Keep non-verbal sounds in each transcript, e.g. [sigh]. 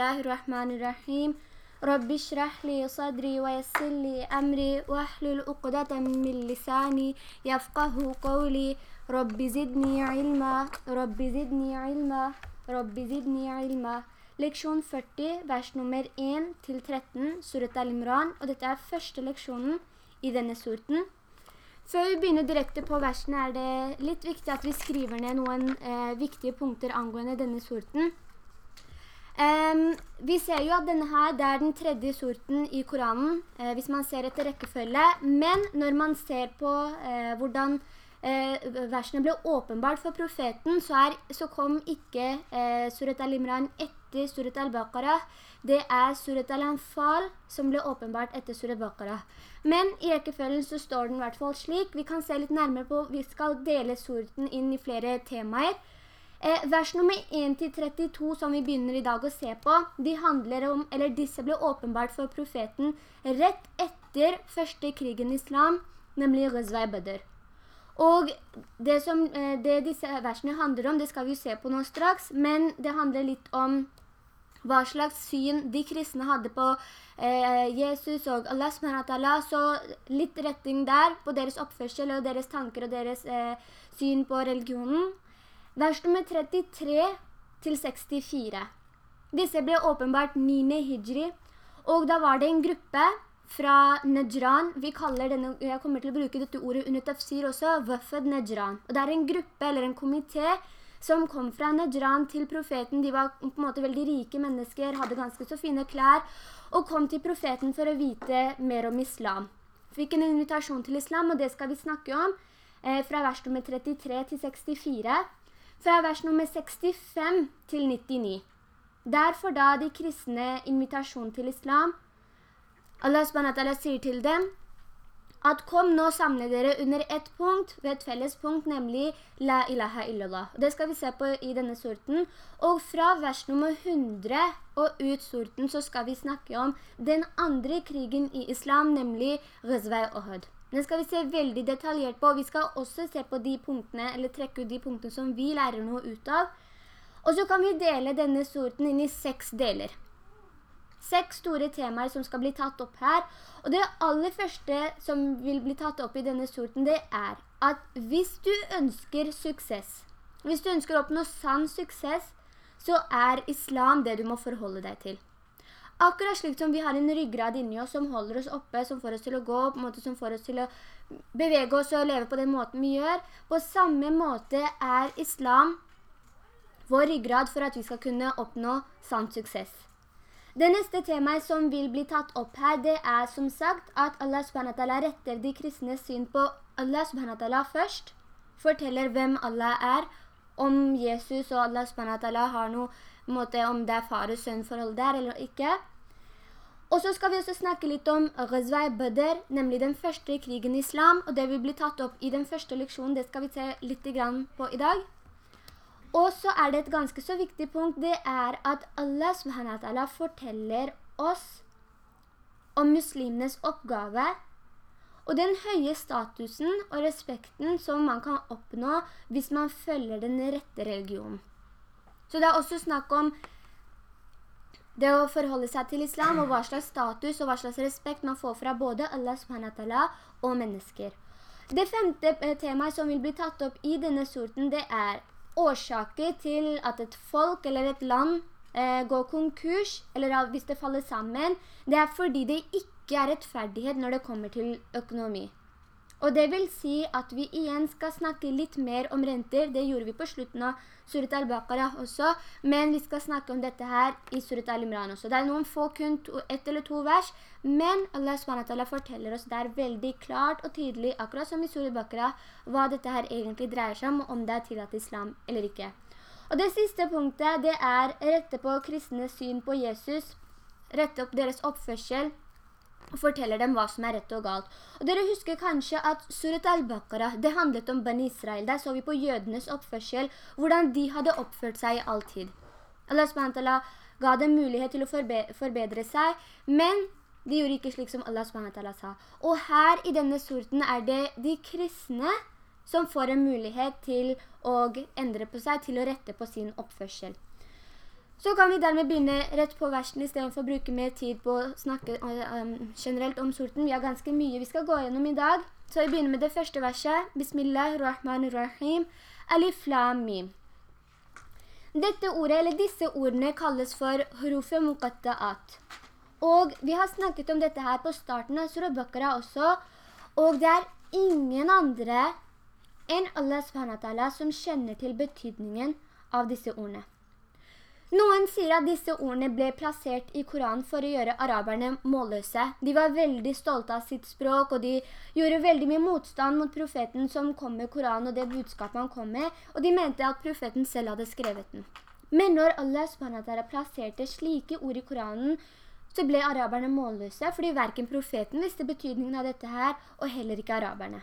الله الرحمن الرحيم رب اشرح لي صدري ويسر لي أمري واحلل عقدة من لساني يفقه قولي رب زدني علما رب زدني علما رب زدني علما Leksjon 40, vers nummer 1 til 13, Surat al-Imran, og dette er første leksjonen i denne surten. Før vi begynner direkte på versene er det litt viktig at vi skriver ned noen eh, viktige punkter angående denne surten. Um, vi ser jo at denne her, det er den tredje sorten i Koranen, eh, hvis man ser etter rekkefølge. Men når man ser på eh, hvordan eh, versene ble åpenbart for profeten, så, er, så kom ikke eh, Surat al-Imran etter Surat al-Baqarah. Det er Surat al-Anfal som ble åpenbart etter Surat al-Baqarah. Men i rekkefølgen så står den i hvert fall slik. Vi kan se litt nærmere på, vi skal dele surten inn i flere temaer. Eh, vers nummer 1-32 som vi begynner i dag å se på, de handler om, eller disse ble åpenbart for profeten rett etter første krigen i islam, nemlig Ghazwa Badr. Og det som eh, det disse versene handler om, det skal vi se på nå straks, men det handler litt om hva slags syn de kristne hadde på eh, Jesus og Allah SWT, så litt retting der på deres oppførsel og deres tanker og deres eh, syn på religionen. Vers nummer 33 til 64. Disse ble åpenbart 9. hijri, og da var det en gruppe fra Najran, vi kaller denne, jeg kommer til å bruke dette ordet under tafsir også, Wafed Najran. Og det er en gruppe eller en komité som kom fra Najran til profeten. De var på en måte veldig rike mennesker, hadde ganske så fine klær, og kom til profeten for å vite mer om islam. Fikk en invitasjon til islam, og det skal vi snakke om eh, fra vers nummer 33 til 64 fra vers nummer 65 til 99. Derfor da de kristne invitasjon til islam. Allah SWT sier til dem at kom nå samle dere under ett punkt, ved et felles punkt, nemlig La ilaha illallah. Det skal vi se på i denne sorten. Og fra vers nummer 100 og ut sorten så skal vi snakke om den andre krigen i islam, nemlig Ghazwa Ohud. Den skal vi se veldig detaljert på. og Vi skal også se på de punktene, eller trekke ut de punktene som vi lærer noe ut av. Og så kan vi dele denne sorten inn i seks deler. Seks store temaer som skal bli tatt opp her. Og det aller første som vil bli tatt opp i denne sorten, det er at hvis du ønsker suksess, hvis du ønsker å oppnå sann suksess, så er islam det du må forholde deg til. Akkurat slik som vi har en ryggrad inni oss som holder oss oppe, som får oss til å gå, på en måte som får oss til å bevege oss og leve på den måten vi gjør. På samme måte er islam vår ryggrad for at vi skal kunne oppnå sann suksess. Det neste temaet som vil bli tatt opp her, det er som sagt at Allah SWT retter de kristne syn på Allah SWT først, forteller hvem Allah er, om Jesus og Allah SWT har noe måte om det er far og sønn forhold der eller ikke. Og så skal vi også snakke litt om Ghazwa Badr, nemlig den første krigen i islam, og det vil bli tatt opp i den første leksjonen, det skal vi se litt på i dag. Og så er det et ganske så viktig punkt, det er at Allah subhanahu forteller oss om muslimenes oppgave, og den høye statusen og respekten som man kan oppnå hvis man følger den rette religionen. Så det er også snakk om det å forholde seg til islam og hva slags status og hva slags respekt man får fra både Allah subhanahu og mennesker. Det femte eh, temaet som vil bli tatt opp i denne sorten, det er årsaker til at et folk eller et land eh, går konkurs, eller hvis det faller sammen. Det er fordi det ikke er rettferdighet når det kommer til økonomi. Og det vil si at vi igjen skal snakke litt mer om renter. Det gjorde vi på slutten av Surat al-Baqarah også, men vi skal snakke om dette her i Surat al-Imran også. Det er noen få kun ett eller to vers, men Allah SWT forteller oss der veldig klart og tydelig, akkurat som i Surat al-Baqarah, hva dette her egentlig dreier seg om, og om det er tillatt islam eller ikke. Og det siste punktet, det er rette på kristne syn på Jesus, rette opp deres oppførsel, og forteller dem hva som er rett og galt. Og dere husker kanskje at Surat al-Baqarah, det handlet om Ben Israel. Der så vi på jødenes oppførsel, hvordan de hadde oppført seg i all tid. Allah SWT ga dem mulighet til å forbe forbedre seg, men de gjorde ikke slik som Allah SWT sa. Og her i denne surten er det de kristne som får en mulighet til å endre på seg, til å rette på sin oppførsel. Så kan vi dermed begynne rett på versen i stedet for å bruke mer tid på å snakke um, generelt om surten. Vi har ganske mye vi skal gå gjennom i dag. Så vi begynner med det første verset. Bismillahirrahmanirrahim. Alif lam mim. Dette ordet, eller disse ordene, kalles for hurufe muqatta'at. Og vi har snakket om dette her på starten av Surah Bakara også. Og det er ingen andre enn Allah som kjenner til betydningen av disse ordene. Noen sier at disse ordene ble plassert i Koranen for å gjøre araberne målløse. De var veldig stolte av sitt språk, og de gjorde veldig mye motstand mot profeten som kom med Koranen og det budskapet han kom med, og de mente at profeten selv hadde skrevet den. Men når Allah SWT plasserte slike ord i Koranen, så ble araberne målløse, fordi hverken profeten visste betydningen av dette her, og heller ikke araberne.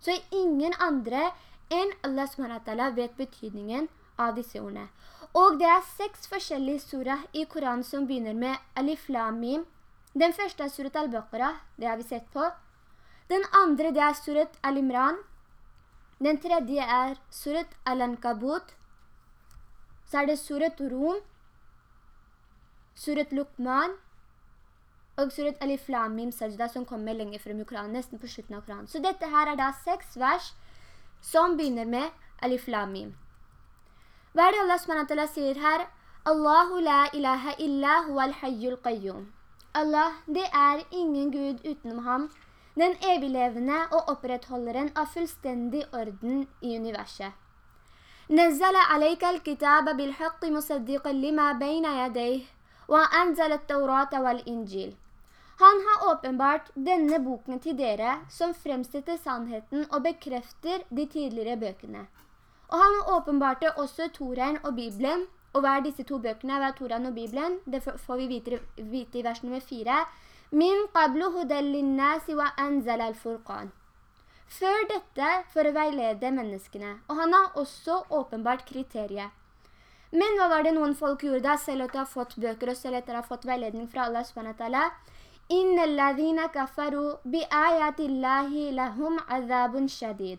Så ingen andre enn Allah SWT vet betydningen av disse ordene. Og det er seks forskjellige surah i Koran som begynner med Alif Lamim. Den første er surat Al-Baqarah, det har vi sett på. Den andre det er surat Al-Imran. Den tredje er surat Al-Ankabut. Så er det surat Rom, surat Luqman og surat Alif Lamim Sajda som kommer lenger frem i Koran, nesten på slutten av Koran. Så dette her er da seks vers som begynner med Alif Lam Mim. Hva er det Allah SWT sier her? Allahu la ilaha illa huwa al-hayyul qayyum. Allah, det er ingen Gud utenom ham, den eviglevende og opprettholderen av fullstendig orden i universet. نزل عليك الكتاب بالحق مصدقا لما بين يديه وأنزل التوراة والإنجيل Han har åpenbart denne boken til dere som fremsetter sannheten og bekrefter de tidligere bøkene. Og han åpenbarte også Toraen og Bibelen. Og hva er disse to bøkene? Hva er Toraen og Bibelen? Det får vi vite, vite i vers nummer 4. Min qablu hudal linnasi wa anzal al-furqan. Før dette for å veilede menneskene. Og han har også åpenbart kriteriet. Men hva var det noen folk gjorde da, selv at de har fått bøker og selv etter å ha fått veiledning fra Allah subhanahu Inna alladhina kafaru bi ayatillahi lahum azabun shadid.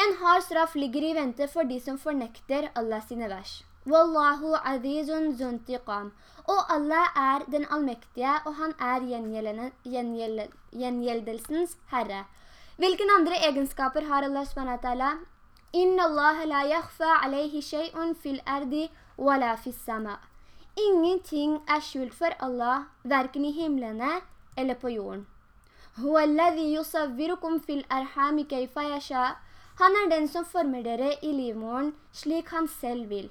En hard straff ligger i vente for de som fornekter Allah sine vers. Wallahu azizun zuntiqam. Og Allah er den allmektige, og han er gjengjeldelsens herre. Hvilken andre egenskaper har Allah SWT? Inna Allah la yakhfa alayhi shay'un fil ardi wala fis sama. Ingenting er skjult for Allah, hverken i himlene eller på jorden. Huwa alladhi yusavvirukum fil arhami kayfa yasha' Han er den som former dere i livmoren slik han selv vil.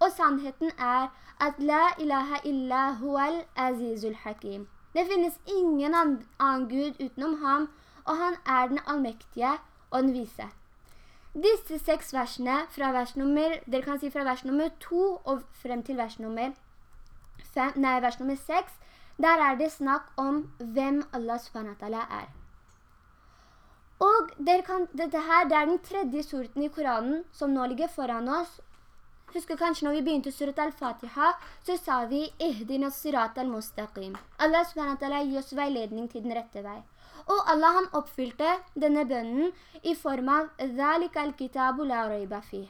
Og sannheten er at la ilaha illa huwal azizul hakim. Det finnes ingen annen Gud utenom ham, og han er den allmektige og den vise. Disse seks versene fra vers nummer, dere kan si fra vers nummer 2 og frem til vers nummer, fem, nei, vers nummer 6, der er det snakk om hvem Allah subhanatala er. Og kan, dette her, det er den tredje surten i Koranen som nå ligger foran oss. Husker kanskje når vi begynte surat al-Fatiha, så sa vi «Ihdina surat al-Mustaqim». Allah SWT gir oss veiledning til den rette vei. Og Allah han oppfylte denne bønnen i form av «Zalik al-kitabu la røyba fi».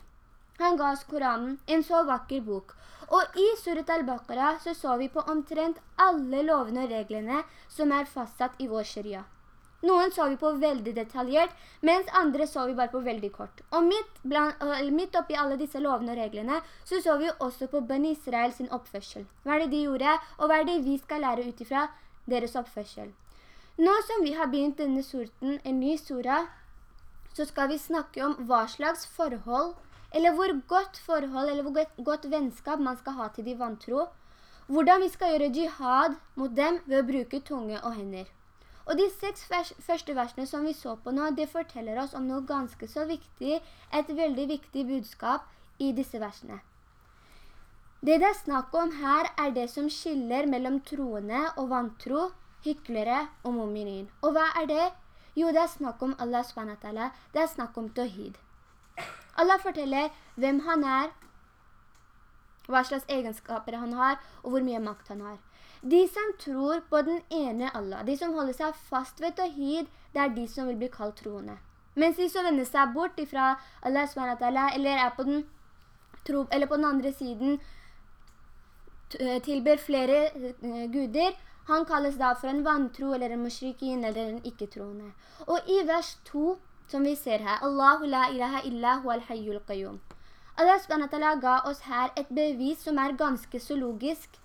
Han ga oss Koranen, en så vakker bok. Og i surat al-Baqarah så så vi på omtrent alle lovene og reglene som er fastsatt i vår sharia. Noen så vi på veldig detaljert, mens andre så vi bare på veldig kort. Og midt, bland, midt oppi alle disse lovene og reglene, så så vi også på Ben Israel sin oppførsel. Hva er det de gjorde, og hva er det vi skal lære utifra deres oppførsel? Nå som vi har begynt denne sorten, en ny sura, så skal vi snakke om hva slags forhold, eller hvor godt forhold, eller hvor godt, godt vennskap man skal ha til de vantro. Hvordan vi skal gjøre jihad mot dem ved å bruke tunge og hender. Og de seks vers, første versene som vi så på nå, det forteller oss om noe ganske så viktig, et veldig viktig budskap i disse versene. Det det er snakk om her er det som skiller mellom troende og vantro, hyklere og mominin. Og hva er det? Jo, det er snakk om Allah SWT, det er snakk om Tawhid. Allah forteller hvem han er, hva slags egenskaper han har, og hvor mye makt han har. De som tror på den ene Allah, de som holder seg fast ved Tawhid, det er de som vil bli kalt troende. Mens de som vender seg bort fra Allah SWT, eller er på den tro, eller på den andre siden eh, tilber flere uh, guder, han kalles da for en vantro, eller en mushrikin, eller en ikke-troende. Og i vers 2, som vi ser her, Allahu la ilaha illa hu al-hayyul qayyum. Allah SWT ga oss her et bevis som er ganske så logisk.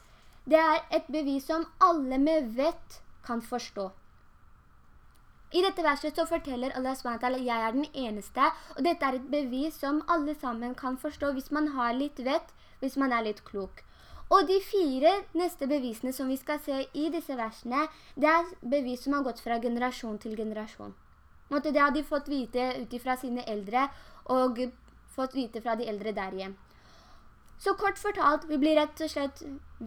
Det er et bevis som alle med vett kan forstå. I dette verset så forteller Allah SWT jeg er den eneste, og dette er et bevis som alle sammen kan forstå hvis man har litt vett, hvis man er litt klok. Og de fire neste bevisene som vi skal se i disse versene, det er bevis som har gått fra generasjon til generasjon. Det har de fått vite ut fra sine eldre, og fått vite fra de eldre der igjen. Så kort fortalt, vi blir rett og slett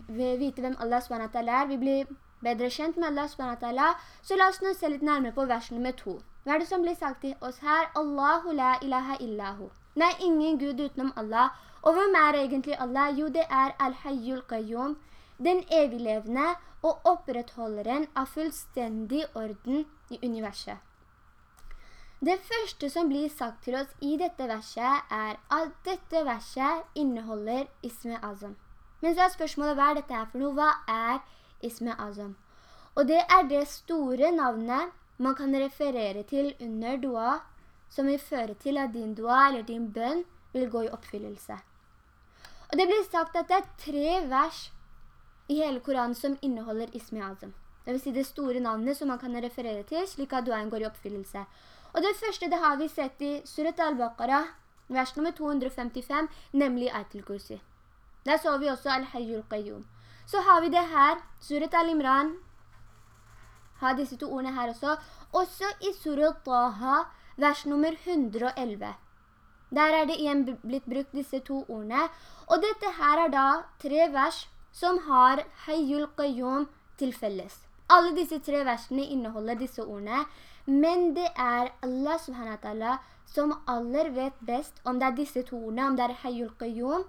vite hvem Allah SWT er, vi blir bedre kjent med Allah SWT, så la oss nå se litt nærmere på vers nummer to. Hva er det som blir sagt til oss her? Allahu la ilaha illahu. Nei, ingen Gud utenom Allah. Og hvem er egentlig Allah? Jo, det er Al-Hayyul Qayyum, den eviglevende og opprettholderen av fullstendig orden i universet. Det første som blir sagt til oss i dette verset er at dette verset inneholder Isme Azam. Men så er spørsmålet hva er dette her for noe? Hva er Isme Azam. Og det er det store navnet man kan referere til under dua, som vil føre til at din dua eller din bønn vil gå i oppfyllelse. Og det blir sagt at det er tre vers i hele Koranen som inneholder Isme Azam. Det vil si det store navnet som man kan referere til, slik at duaen går i oppfyllelse. Og det første det har vi sett i Surat al-Baqarah, vers nummer 255, nemlig Aitul Kursi. Der så vi også Al-Hayyul Qayyum. Så har vi det her, Surat al-Imran, har disse to ordene her også. Også i Surat Taha, vers nummer 111. Der er det igjen blitt brukt disse to ordene. Og dette her er da tre vers som har Hayyul Qayyum til felles. Alle disse tre versene inneholder disse ordene, men det er Allah subhanahu som aller vet best om det er disse to ordene, om det er Hayyul Qayyum,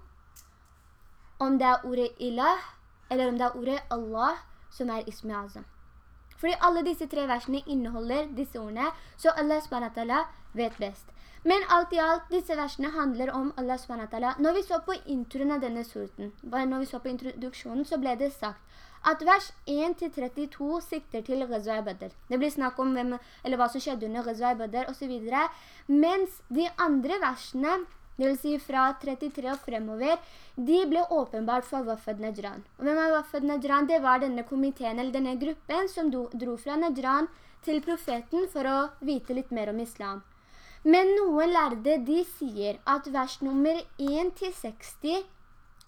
om det er ordet Ilah, eller om det er ordet Allah som er Ismi Azam. Fordi alle disse tre versene inneholder disse ordene, så Allah SWT vet best. Men alt i alt, disse versene handler om Allah SWT. Når vi så på introen av denne surten, når vi så på introduksjonen, så ble det sagt at vers 1-32 sikter til Ghazwa Badr. Det blir snakk om hvem, hva som skjedde under Ghazwa Badr og så videre. Mens de andre versene det vil si fra 33 og fremover, de ble åpenbart for Wafad Najran. Og hvem er Wafad Najran? Det var denne komiteen, eller denne gruppen, som dro fra Najran til profeten for å vite litt mer om islam. Men noen lærde, de sier at vers nummer 1-60,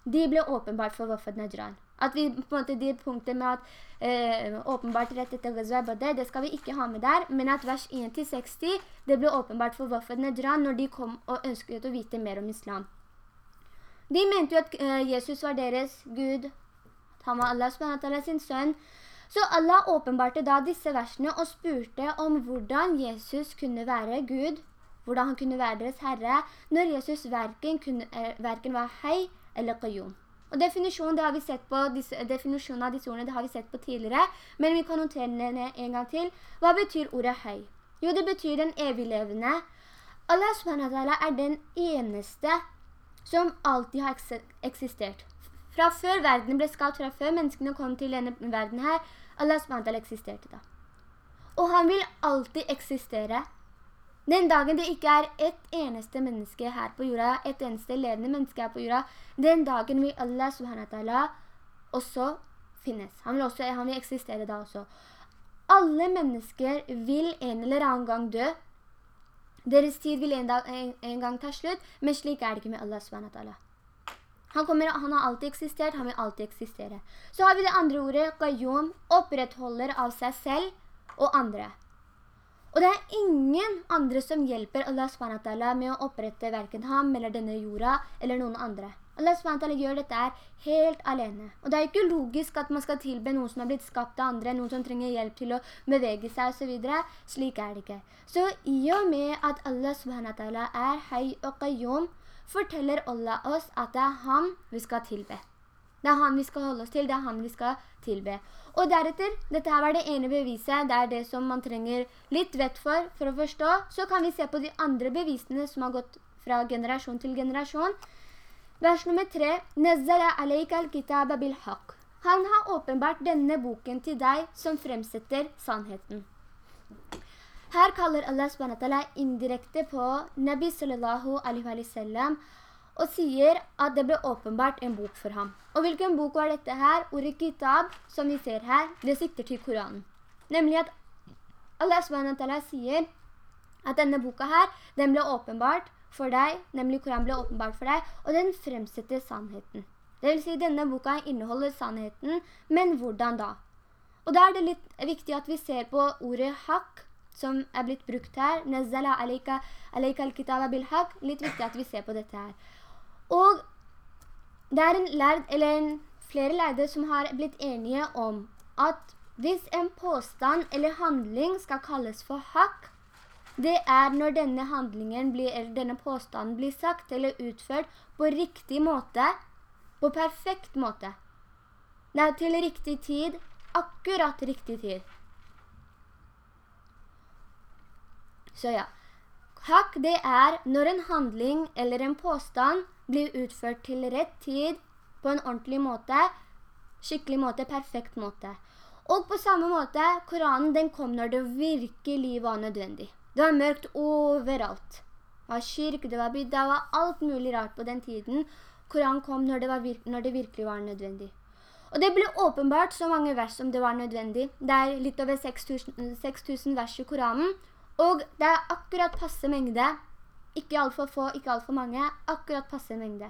de ble åpenbart for Wafad Najran. At vi på en måte de punktet med at eh, åpenbart rett etter Ghazwa Badr, det skal vi ikke ha med der, men at vers 1-60, det ble åpenbart for Wafad Nedran når de kom og ønsket å vite mer om islam. De mente jo at eh, Jesus var deres Gud, han var Allah SWT sin sønn, så Allah åpenbarte da disse versene og spurte om hvordan Jesus kunne være Gud, hvordan han kunne være deres Herre, når Jesus hverken, kunne, eh, hverken var hei eller qayyum. Og definisjonen, av disse ordene det har vi sett på tidligere, men vi kan notere den en gang til. Hva betyr ordet høy? Jo, det betyr den eviglevende. Allah subhanahu er den eneste som alltid har eksistert. Fra før verden ble skapt, fra før menneskene kom til denne verden her, Allah subhanahu eksisterte da. Og han vil alltid eksistere. Den dagen det ikke er et eneste menneske her på jorda, et eneste levende menneske her på jorda, den dagen vil Allah subhanahu også finnes. Han vil, også, han vil eksistere da også. Alle mennesker vil en eller annen gang dø. Deres tid vil en, dag, en, en gang ta slutt, men slik er det ikke med Allah subhanahu han, kommer, han, har alltid eksistert, han vil alltid eksistere. Så har vi det andre ordet, qayyum, opprettholder av seg selv og andre. Og det er ingen andre som hjelper Allah SWT med å opprette hverken ham eller denne jorda eller noen andre. Allah SWT gjør dette helt alene. Og det er ikke logisk at man skal tilbe noen som har blitt skapt av andre, noen som trenger hjelp til å bevege seg og så videre. Slik er det ikke. Så i og med at Allah SWT er hei og qayyum, forteller Allah oss at det er ham vi skal tilbe. Det er han vi skal holde oss til, det er han vi skal tilbe. Og deretter, dette her var det ene beviset, det er det som man trenger litt vett for, for å forstå. Så kan vi se på de andre bevisene som har gått fra generasjon til generasjon. Vers nummer tre. «Nezzala alayka al-kitaba bil-haq. Han har åpenbart denne boken til deg som fremsetter sannheten. Her kaller Allah SWT indirekte på Nabi sallallahu alaihi wa sallam og sier at det ble åpenbart en bok for ham. Og hvilken bok var dette her? Ordet kitab, som vi ser her, det sikter til Koranen. Nemlig at Allah SWT sier at denne boka her, den ble åpenbart for deg, nemlig Koran ble åpenbart for deg, og den fremsetter sannheten. Det vil si, denne boka inneholder sannheten, men hvordan da? Og da er det litt viktig at vi ser på ordet haq, som er blitt brukt her. Nazzala alayka, alayka al-kitaba bil-haq. Litt viktig at vi ser på dette her. Og det er en lærd, eller en, flere lærde som har blitt enige om at hvis en påstand eller handling skal kalles for hak, det er når denne handlingen blir, eller denne påstanden blir sagt eller utført på riktig måte, på perfekt måte. Er til riktig tid, akkurat riktig tid. Så ja, hakk det er når en handling eller en påstand blir utført til rett tid, på en ordentlig måte, skikkelig måte, perfekt måte. Og på samme måte, Koranen den kom når det virkelig var nødvendig. Det var mørkt overalt. Det var kirk, det var byd, det var alt mulig rart på den tiden. Koranen kom når det, når det, virkelig var nødvendig. Og det ble åpenbart så mange vers som det var nødvendig. Det er litt over 6000, 6000 vers i Koranen. Og det er akkurat passe mengde. Ikke alt for få, ikke alt for mange. Akkurat passe mengde.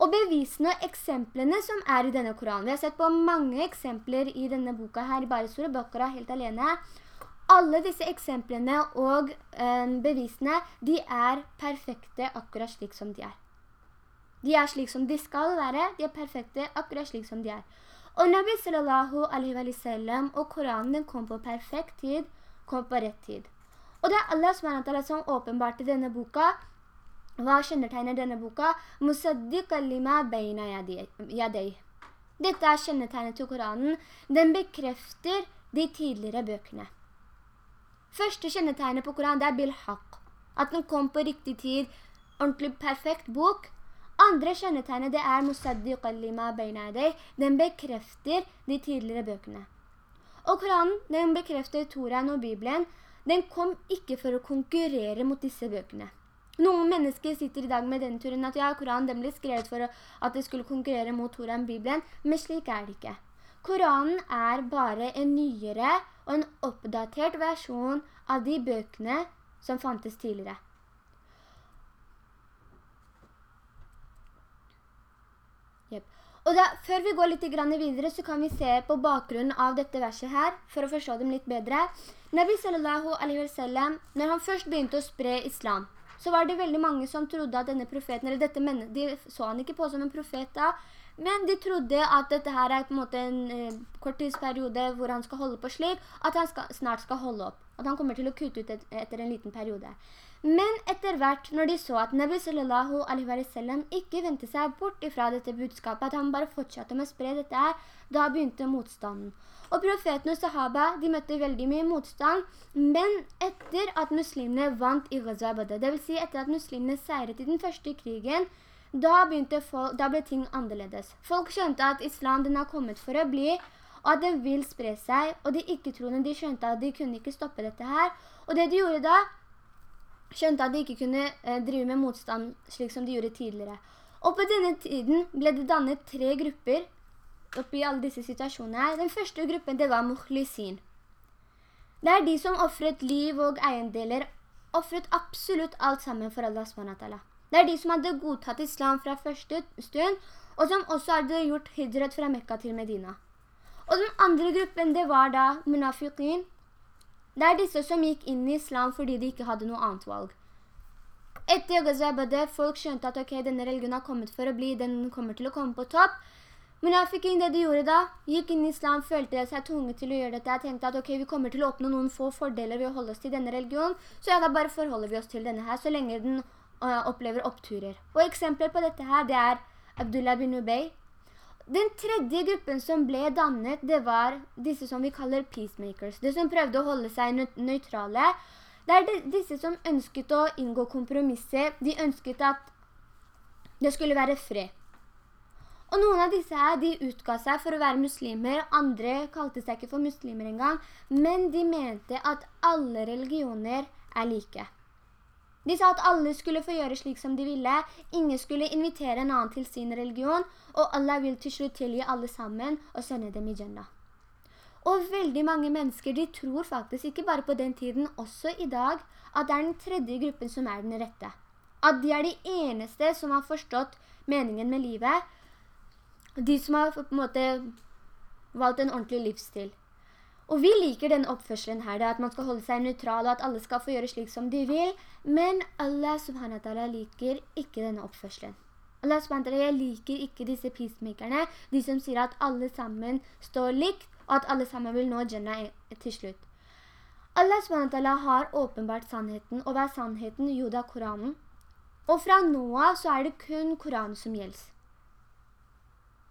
Og bevisene og eksemplene som er i denne Koranen. Vi har sett på mange eksempler i denne boka her, bare store Bakara helt alene. Alle disse eksemplene og eh, bevisene, de er perfekte akkurat slik som de er. De er slik som de skal være, de er perfekte akkurat slik som de er. Og Nabi sallallahu alaihi wa sallam og Koranen kom på perfekt tid, kom på rett tid. Og det er Allah SWT som åpenbart i denne boka, hva kjennetegner denne boka? Musaddiqa lima beina yadei. Dette er kjennetegnet til Koranen. Den bekrefter de tidligere bøkene. Første kjennetegnet på Koranen er bil-haq. At den kom på riktig tid, ordentlig perfekt bok. Andre kjennetegnet, det er musaddiq lima beina yadei. Den bekrefter de tidligere bøkene. Og Koranen, den bekrefter Toran og Bibelen. Den kom ikke for å konkurrere mot disse bøkene. Noen mennesker sitter i dag med denne turen at ja, Koranen den ble skrevet for at det skulle konkurrere mot Toran Bibelen, men slik er det ikke. Koranen er bare en nyere og en oppdatert versjon av de bøkene som fantes tidligere. Og da, før vi går litt videre, så kan vi se på bakgrunnen av dette verset her, for å forstå dem litt bedre. Nabi sallallahu alaihi wa sallam, når han først begynte å spre islam, så var det veldig mange som trodde at denne profeten, eller dette mennesket, de så han ikke på som en profet da, men de trodde at dette her er på en måte en eh, korttidsperiode hvor han skal holde på slik, at han skal, snart skal holde opp. At han kommer til å kutte ut et, etter en liten periode. Men etter hvert, når de så at Nabi sallallahu alaihi wa sallam ikke ventet seg bort ifra dette budskapet, at han bare fortsatte med å spre dette her, da begynte motstanden. Og profeten og sahaba, de møtte veldig mye motstand, men etter at muslimene vant i Ghazabada, det vil si etter at muslimene seiret i den første krigen, da, folk, da, ble ting annerledes. Folk skjønte at islam den har kommet for å bli, og at den vil spre seg, og de ikke-troende de skjønte at de kunne ikke stoppe dette her. Og det de gjorde da, skjønte at de ikke kunne eh, drive med motstand slik som de gjorde tidligere. Og på denne tiden ble det dannet tre grupper oppi alle disse situasjonene her. Den første gruppen, det var mukhlisin. Det er de som offret liv og eiendeler, offret absolutt alt sammen for Allah SWT. Det er de som hadde godtatt islam fra første stund, og som også hadde gjort hydret fra Mekka til Medina. Og den andre gruppen, det var da munafiqin. Det er disse som gikk inn i islam fordi de ikke hadde noe annet valg. Etter Ghazwa folk skjønte at ok, denne religionen har kommet for å bli, den kommer til å komme på topp. Men jeg fikk inn det de gjorde da, gikk inn i islam, følte seg tunge til å gjøre dette. Jeg tenkte at ok, vi kommer til å oppnå noen få fordeler ved å holde oss til denne religionen, så ja, da bare forholder vi oss til denne her, så lenge den opplever oppturer. Og eksempler på dette her, det er Abdullah bin Ubay. Den tredje gruppen som ble dannet, det var disse som vi kaller peacemakers. De som prøvde å holde seg nøytrale. Det er disse som ønsket å inngå kompromisser. De ønsket at Det skulle være fred. Og noen av disse her, de utga seg for å være muslimer, andre kalte seg ikke for muslimer engang, men de mente at alle religioner er like. De sa at alle skulle få gjøre slik som de ville, ingen skulle invitere en annen til sin religion, og Allah vil til slutt tilgi alle sammen og sende dem i Jannah. Og veldig mange mennesker, de tror faktisk ikke bare på den tiden, også i dag, at det er den tredje gruppen som er den rette. At de er de eneste som har forstått meningen med livet, de som har på en måte valgt en ordentlig livsstil. Og vi liker den oppførselen her, at man skal holde seg neutral, og at alle skal få gjøre slik som de vil, men Allah subhanahu wa ta'ala liker ikke denne oppførselen. Allah subhanahu wa ta'ala liker ikke disse peacemakerne, de som sier at alle sammen står likt, og at alle sammen vil nå Jannah til slutt. Allah subhanahu wa har åpenbart sannheten, og hva er sannheten? Jo, det er Koranen. Og fra nå så er det kun Koranen som gjelder.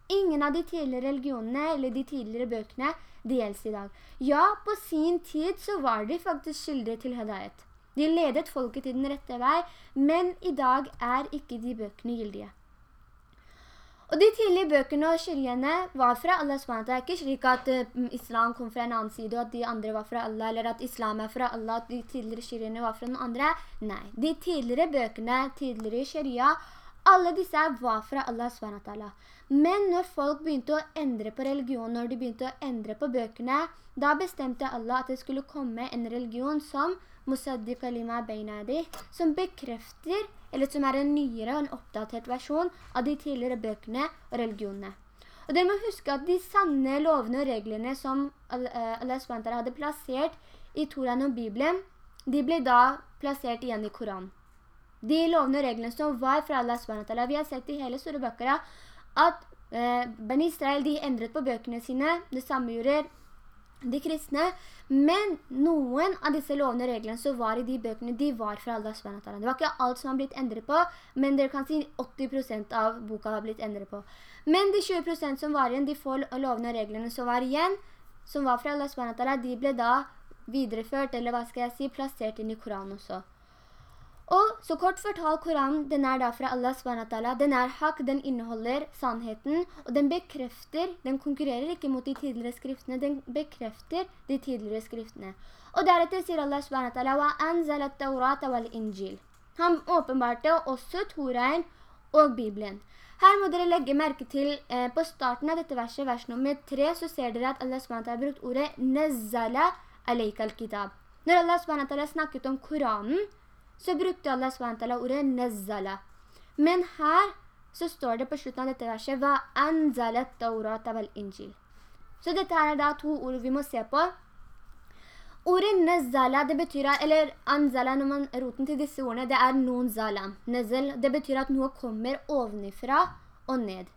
Ingen av de tidligere religionene eller de tidligere bøkene, de gjelder i dag. Ja, på sin tid så var de faktisk skyldige til Hedayet. De ledet folket til den rette vei, men i dag er ikke de bøkene gyldige. Og de tidlige bøkene og shariene var fra Allah SWT. Det er ikke slik at uh, islam kom fra en annen side, og at de andre var fra Allah, eller at islam er fra Allah, at de tidligere shariene var fra noen andre. Nei, de tidligere bøkene, tidligere sharia, alle disse var fra Allah SWT. Men når folk begynte å endre på religion, når de begynte å endre på bøkene, da bestemte Allah at det skulle komme en religion som Musaddiq alima Beinadi, som bekrefter, eller som er en nyere og en oppdatert versjon av de tidligere bøkene og religionene. Og dere må huske at de sanne lovene og reglene som Allah eh, SWT hadde plassert i Toran og Bibelen, de ble da plassert igjen i Koran. De lovene og reglene som var fra Allah SWT, vi har sett i hele Store Bakara, at eh, Ben Israel de endret på bøkene sine, det samme gjorde de kristne, men noen av disse lovene og reglene som var i de bøkene, de var fra Allah SWT. Det var ikke alt som har blitt endret på, men dere kan si 80% av boka har blitt endret på. Men de 20% som var igjen, de få lovene og reglene som var igjen, som var fra Allah SWT, de ble da videreført, eller hva skal jeg si, plassert inn i Koranen også. Og så kort fortalt Koranen, den er da fra Allah SWT, den er hak, den inneholder sannheten, og den bekrefter, den konkurrerer ikke mot de tidligere skriftene, den bekrefter de tidligere skriftene. Og deretter sier Allah SWT, وَأَنزَلَ التَّوْرَاتَ وَالْإِنْجِيلِ Han åpenbarte også Toraen og Bibelen. Her må dere legge merke til, eh, på starten av dette verset, vers nummer 3, så ser dere at Allah SWT har brukt ordet «Nezzala alayka al-kitab». Når Allah SWT snakket om Koranen, så brukte Allah SWT ordet nezzala. Men her så står det på slutten av dette verset «Va anzalet taurata vel injil». Så dette her er da to ord vi må se på. Ordet nezzala, det betyr, eller anzala, når man roten til disse ordene, det er nun zala». «Nezzel», det betyr at noe kommer ovenifra og ned.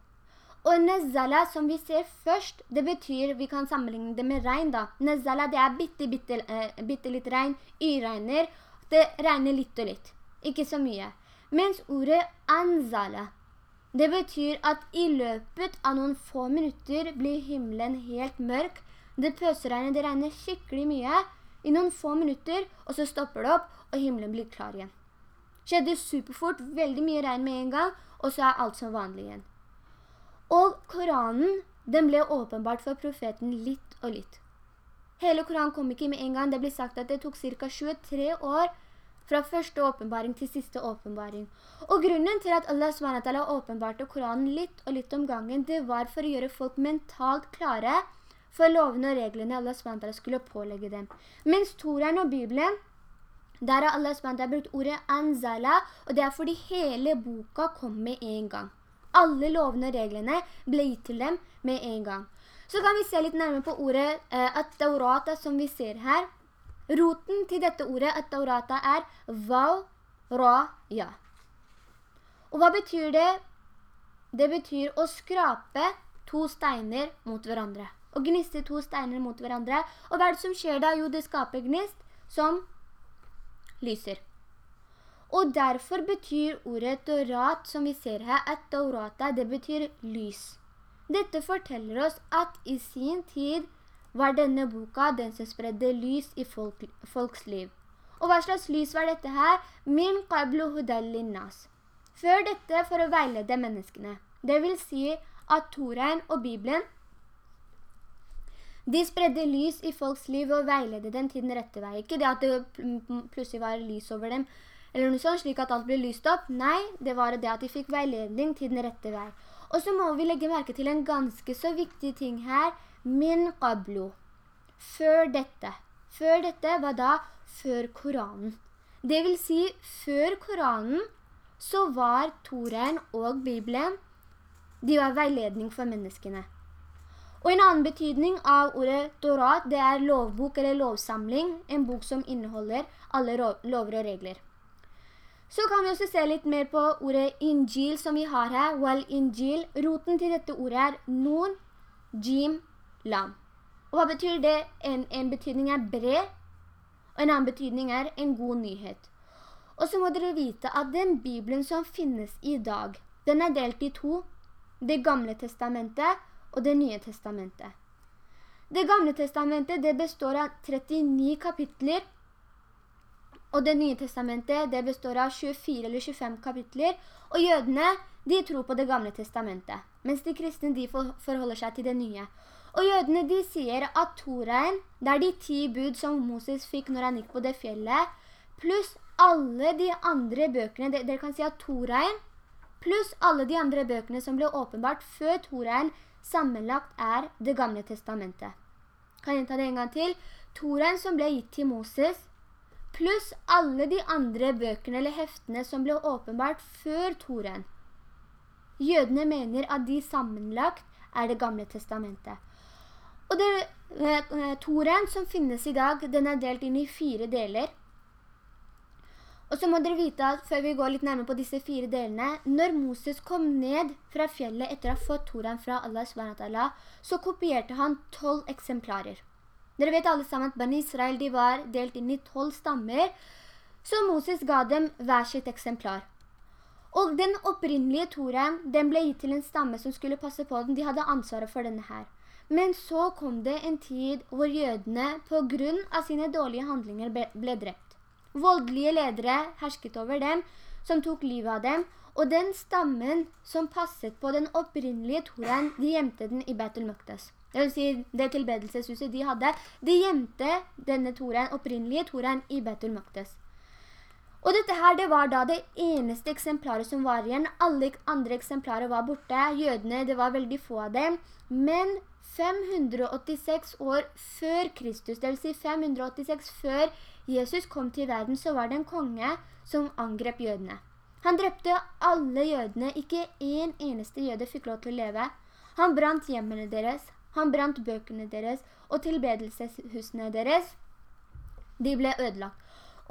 Og nezzala, som vi ser først, det betyr, vi kan sammenligne det med regn da. Nezzala, det er bitte, bitte, eh, bitte litt regn, y-regner, det regner litt og litt, ikke så mye. Mens ordet anzala, det betyr at i løpet av noen få minutter blir himmelen helt mørk. Det pøsregner, det regner skikkelig mye i noen få minutter, og så stopper det opp, og himmelen blir klar igjen. Skjedde superfort, veldig mye regn med en gang, og så er alt som vanlig igjen. Og Koranen, den ble åpenbart for profeten litt og litt. Hele Koranen kom ikke med en gang. Det blir sagt at det tok cirka 23 år fra første åpenbaring til siste åpenbaring. Og grunnen til at Allah SWT åpenbarte Koranen litt og litt om gangen, det var for å gjøre folk mentalt klare for lovene og reglene Allah SWT skulle pålegge dem. Mens Toren og Bibelen, der har Allah SWT brukt ordet anzala, og det er fordi hele boka kom med en gang. Alle lovene og reglene ble gitt til dem med en gang. Så kan vi se litt nærmere på ordet eh, at-taurata som vi ser her. Roten til dette ordet at-taurata er vav, ra, ja. Og hva betyr det? Det betyr å skrape to steiner mot hverandre. Og gniste to steiner mot hverandre. Og hva er det som skjer da? Jo, det skaper gnist som lyser. Og derfor betyr ordet taurat som vi ser her, at taurata, det betyr lys. Dette forteller oss at i sin tid var denne boka den som spredde lys i folk, folks liv. Og hva slags lys var dette her? Min qablu hudallinnas. før dette for å veilede menneskene. Det vil si at Torein og Bibelen de spredde lys i folks liv og veilede dem til den rette vei. Ikke det at det plutselig var lys over dem, eller noe sånt, slik at alt ble lyst opp. Nei, det var det at de fikk veiledning til den rette vei. Og så må vi legge merke til en ganske så viktig ting her. Min qablu. Før dette. Før dette var da før Koranen. Det vil si, før Koranen så var Toren og Bibelen, de var veiledning for menneskene. Og en annen betydning av ordet Torat, det er lovbok eller lovsamling, en bok som inneholder alle lover og regler. Så kan vi også se litt mer på ordet injil som vi har her, wal injil. Roten til dette ordet er nun, jim, lam. Og hva betyr det? En, en betydning er bred, og en annen betydning er en god nyhet. Og så må dere vite at den Bibelen som finnes i dag, den er delt i to. Det gamle testamentet og det nye testamentet. Det gamle testamentet det består av 39 kapitler, og det nye testamentet det består av 24 eller 25 kapitler, og jødene de tror på det gamle testamentet, mens de kristne de forholder seg til det nye. Og jødene de sier at Torein, det er de ti bud som Moses fikk når han gikk på det fjellet, pluss alle de andre bøkene, dere kan si at Torein, pluss alle de andre bøkene som ble åpenbart før Torein, sammenlagt er det gamle testamentet. Kan jeg ta det en gang til? Torein som ble gitt til Moses, pluss alle de andre bøkene eller heftene som ble åpenbart før Torein. Jødene mener at de sammenlagt er det gamle testamentet. Og det, eh, Toren som finnes i dag, den er delt inn i fire deler. Og så må dere vite at før vi går litt nærmere på disse fire delene, når Moses kom ned fra fjellet etter å ha fått toren fra Allah SWT, så kopierte han tolv eksemplarer. Dere vet alle sammen at Bani Israel de var delt inn i tolv stammer, så Moses ga dem hver sitt eksemplar. Og den opprinnelige toren, den ble gitt til en stamme som skulle passe på den. De hadde ansvaret for denne her. Men så kom det en tid hvor jødene på grunn av sine dårlige handlinger ble drept. Voldelige ledere hersket over dem, som tok livet av dem, og den stammen som passet på den opprinnelige toren, de gjemte den i Betel Møktas. Det vil si, det tilbedelseshuset de hadde, de gjemte denne toren, opprinnelige toren, i Betel Møktas. Og dette her, det var da det eneste eksemplaret som var igjen. Alle andre eksemplarer var borte. Jødene, det var veldig få av dem. Men 586 år før Kristus, det vil si 586 før Jesus kom til verden, så var det en konge som angrep jødene. Han drepte alle jødene, ikke en eneste jøde fikk lov til å leve. Han brant hjemmene deres, han brant bøkene deres, og tilbedelseshusene deres, de ble ødelagt.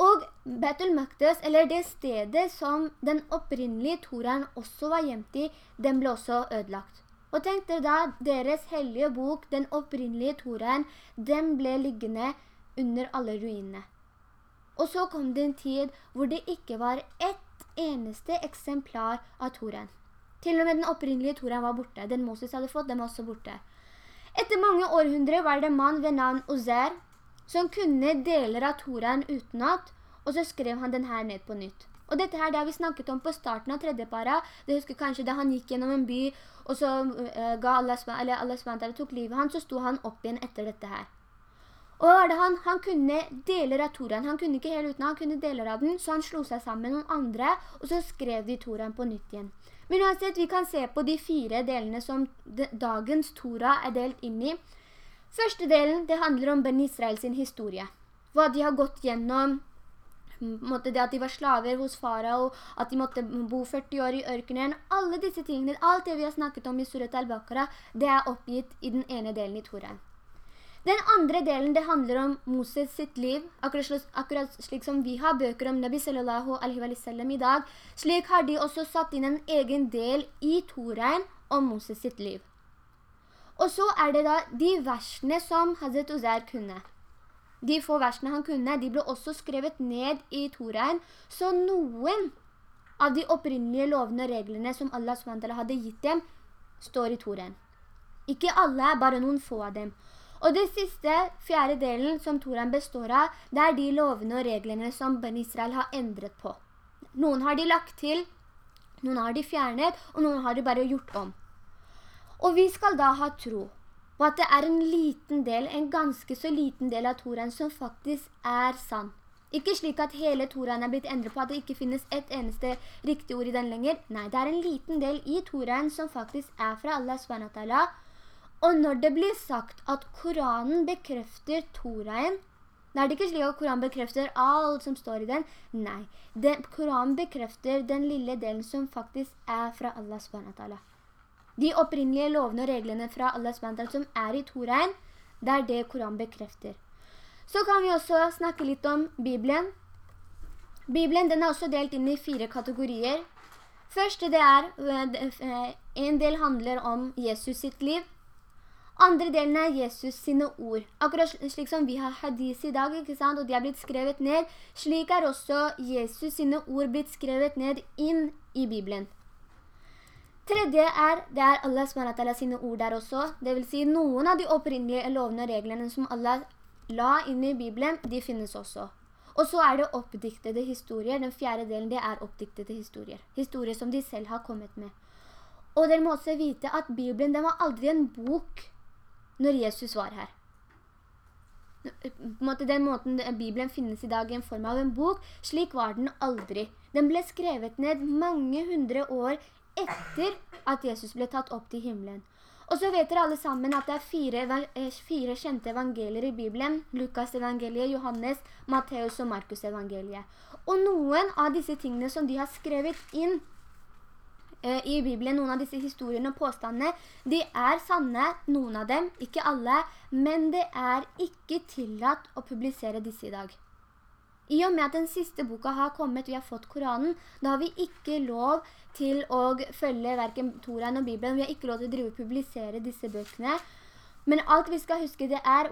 Og Betul Maktes, eller det stedet som den opprinnelige Toraen også var gjemt i, den ble også ødelagt. Og tenk dere da, deres hellige bok, den opprinnelige Toraen, den ble liggende under alle ruinene. Og så kom det en tid hvor det ikke var ett eneste eksemplar av Toren. Til og med den opprinnelige Toren var borte. Den Moses hadde fått, den var også borte. Etter mange århundre var det en mann ved navn Ozer som kunne deler av Toren utenat, og så skrev han den her ned på nytt. Og dette her, det har vi snakket om på starten av tredje para. Det husker kanskje da han gikk gjennom en by, og så uh, ga Allah, eller Allah tok livet han, så sto han opp igjen etter dette her. Og hva var det han? Han kunne deler av Toraen. Han kunne ikke helt uten, han kunne deler av den, så han slo seg sammen med noen andre, og så skrev de Toraen på nytt igjen. Men uansett, vi kan se på de fire delene som dagens Tora er delt inn i. Første delen, det handler om Ben Israel sin historie. Hva de har gått gjennom, måtte det at de var slaver hos farao, at de måtte bo 40 år i ørkenen. Alle disse tingene, alt det vi har snakket om i Surat al-Baqarah, det er oppgitt i den ene delen i Toraen. Den andre delen det handler om Moses sitt liv, akkurat slik, akkurat slik som vi har bøker om Nabi sallallahu alaihi wa sallam i dag, slik har de også satt inn en egen del i Toraen om Moses sitt liv. Og så er det da de versene som Hazret Uzair kunne. De få versene han kunne, de ble også skrevet ned i Toraen, så noen av de opprinnelige lovene og reglene som Allah SWT hadde gitt dem, står i Toraen. Ikke alle, bare noen få av dem. Og det siste, fjerde delen som Toran består av, det er de lovene og reglene som Ben Israel har endret på. Noen har de lagt til, Noen har de fjernet, og noen har de bare gjort om. Og vi skal da ha tro på at det er en liten del, en ganske så liten del av Toraen som faktisk er sann. Ikke slik at hele Toraen er blitt endret på, at det ikke finnes et eneste riktig ord i den lenger. Nei, det er en liten del i Toraen som faktisk er fra Allah SWT. Og når det blir sagt at Koranen bekrefter Toraen, det er ikke slik at Koranen bekrefter alt som står i den. Nei, den, Koranen bekrefter den lille delen som faktisk er fra Allah SWT. De opprinnelige lovene og reglene fra Allah SWT som er i Torein, det er det Koran bekrefter. Så kan vi også snakke litt om Bibelen. Bibelen den er også delt inn i fire kategorier. Første det er, eh, en del handler om Jesus sitt liv. Andre delen er Jesus sine ord. Akkurat slik som vi har hadis i dag, ikke sant? Og de har blitt skrevet ned. Slik er også Jesus sine ord blitt skrevet ned inn i Bibelen. Tredje er, det er Allah SWT sine ord der også. Det vil si noen av de opprinnelige lovene og reglene som Allah la inn i Bibelen, de finnes også. Og så er det oppdiktede historier. Den fjerde delen, det er oppdiktede historier. Historier som de selv har kommet med. Og dere må også vite at Bibelen, den var aldri en bok når Jesus var her. På måte den måten Bibelen finnes i dag i en form av en bok, slik var den aldri. Den ble skrevet ned mange hundre år etter at Jesus ble tatt opp til himmelen. Og så vet dere alle sammen at det er fire, eh, fire kjente evangelier i Bibelen. Lukas evangeliet, Johannes, Matteus og Markus evangeliet. Og noen av disse tingene som de har skrevet inn Eh, i Bibelen, noen av disse historiene og påstandene, de er sanne, noen av dem, ikke alle, men det er ikke tillatt å publisere disse i dag. I og med at den siste boka har kommet, vi har fått Koranen, da har vi ikke lov til å følge hverken Toraen og Bibelen, vi har ikke lov til å drive og publisere disse bøkene. Men alt vi skal huske det er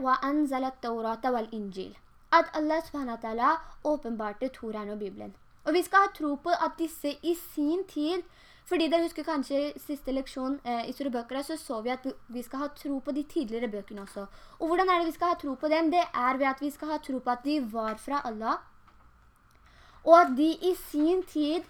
At Allah SWT åpenbarte Toraen og Bibelen. Og vi skal ha tro på at disse i sin tid fordi dere husker kanskje siste leksjon eh, i store bøkene, så så vi at vi skal ha tro på de tidligere bøkene også. Og hvordan er det vi skal ha tro på dem? Det er ved at vi skal ha tro på at de var fra Allah. Og at de i sin tid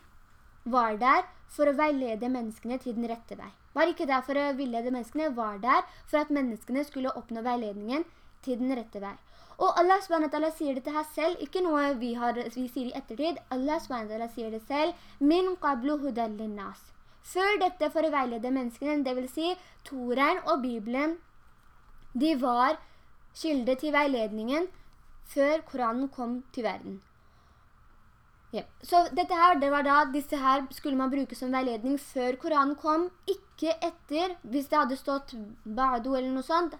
var der for å veilede menneskene til den rette vei. Var ikke der for å veilede menneskene, var der for at menneskene skulle oppnå veiledningen til den rette vei. Og Allah SWT sier dette her selv, ikke noe vi, har, vi sier i ettertid. Allah SWT sier det selv. Min qablu hudallin nas. Før dette for å veilede menneskene, det vil si Toren og Bibelen, de var kilde til veiledningen før Koranen kom til verden. Ja. Så dette her, det var da disse her skulle man bruke som veiledning før Koranen kom, ikke etter, hvis det hadde stått Ba'du eller noe sånt,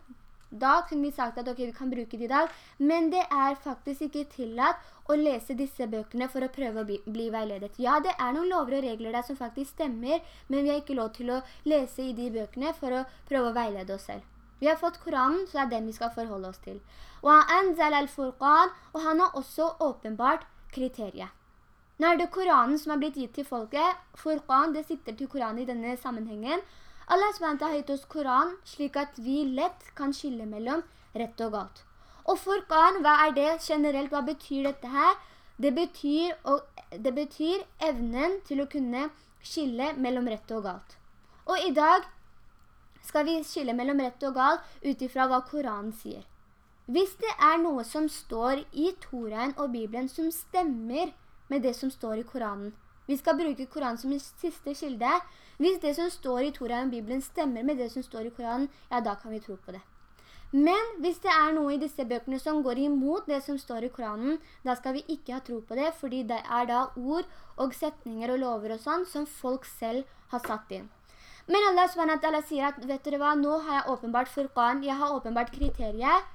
da kunne vi sagt at ok, vi kan bruke det i dag, men det er faktisk ikke tillatt å lese disse bøkene for å prøve å bli, bli veiledet. Ja, det er noen lover og regler der som faktisk stemmer, men vi har ikke lov til å lese i de bøkene for å prøve å veilede oss selv. Vi har fått Koranen, så det er den vi skal forholde oss til. Og han har også åpenbart kriteriet. Nå er det Koranen som har blitt gitt til folket. Furqan, det sitter til Koranen i denne sammenhengen. Allah SWT har gitt oss Koran slik at vi lett kan skille mellom rett og galt. Og Furqan, hva er det generelt? Hva betyr dette her? Det betyr, det betyr evnen til å kunne skille mellom rett og galt. Og i dag skal vi skille mellom rett og galt utifra hva Koranen sier. Hvis det er noe som står i Toraen og Bibelen som stemmer med det som står i Koranen, vi skal bruke Koranen som en siste kilde. Hvis det som står i Torah og Bibelen stemmer med det som står i Koranen, ja, da kan vi tro på det. Men hvis det er noe i disse bøkene som går imot det som står i Koranen, da skal vi ikke ha tro på det, fordi det er da ord og setninger og lover og sånn som folk selv har satt inn. Men Allah sier at, vet dere hva, nå har jeg åpenbart Furqan, jeg har åpenbart kriterier,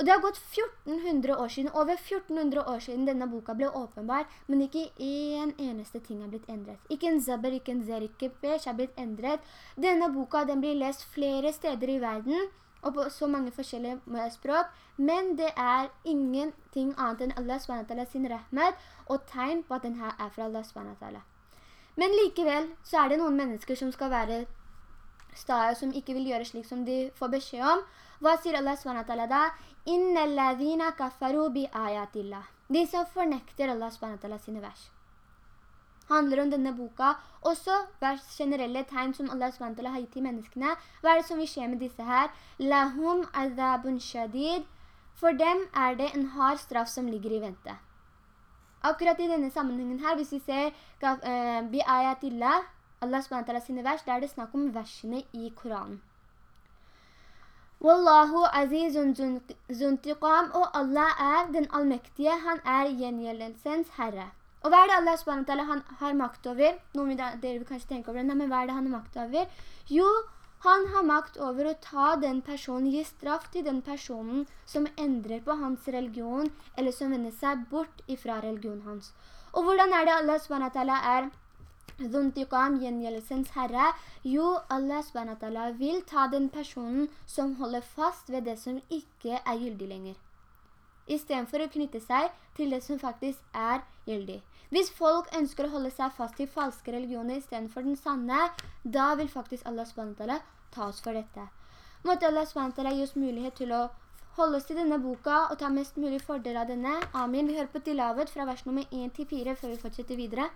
og det har gått 1400 år siden, over 1400 år siden denne boka ble åpenbar, men ikke en eneste ting har blitt endret. Ikke en zabber, ikke en zer, ikke pesh har blitt endret. Denne boka den blir lest flere steder i verden, og på så mange forskjellige eh, språk, men det er ingenting annet enn Allah SWT sin rahmet og tegn på at den her er fra Allah SWT. Men likevel så er det noen mennesker som skal være staer som ikke vil gjøre slik som de får beskjed om. Hva sier Allah SWT da? Inna alladhina kafaru bi ayatillah. De som fornekter Allah SWT sine vers. handler om denne boka. Også vers generelle tegn som Allah SWT har gitt til menneskene. Hva er det som vil skje med disse her? Lahum azabun shadid. For dem er det en hard straff som ligger i vente. Akkurat i denne sammenhengen her, hvis vi ser uh, bi ayatillah, Allah SWT sine vers, der er det snakk om versene i Koranen. Wallahu azizun zuntiqam, og Allah er den allmektige, han er gjengjeldelsens herre. Og hva er det Allah SWT han har makt over? Noen dere vil kanskje tenke over det, men hva er det han har makt over? Jo, han har makt over å ta den personen, gi straff til den personen som endrer på hans religion, eller som vender seg bort ifra religionen hans. Og hvordan er det Allah SWT er gjengjeldelsens herre, jo Allah SWT vil ta den personen som holder fast ved det som ikke er gyldig lenger. I stedet for å knytte seg til det som faktisk er gyldig. Hvis folk ønsker å holde seg fast i falske religioner i stedet for den sanne, da vil faktisk Allah SWT ta oss for dette. Måtte Allah SWT gi oss mulighet til å holde oss til denne boka og ta mest mulig fordel av denne. Amin. Vi hører på tilavet fra vers nummer 1 til 4 før vi fortsetter videre.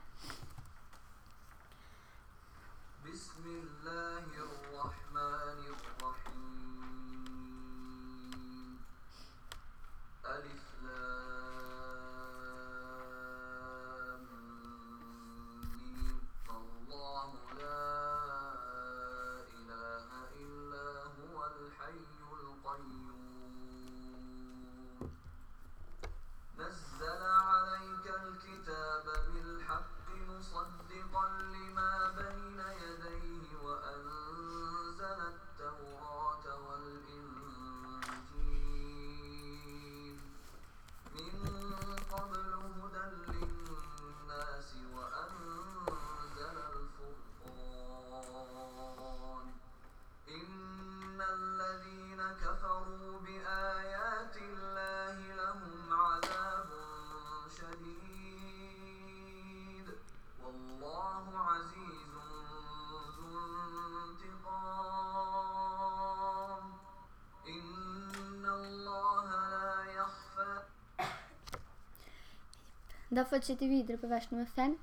Fortsetter videre på vers nummer 5.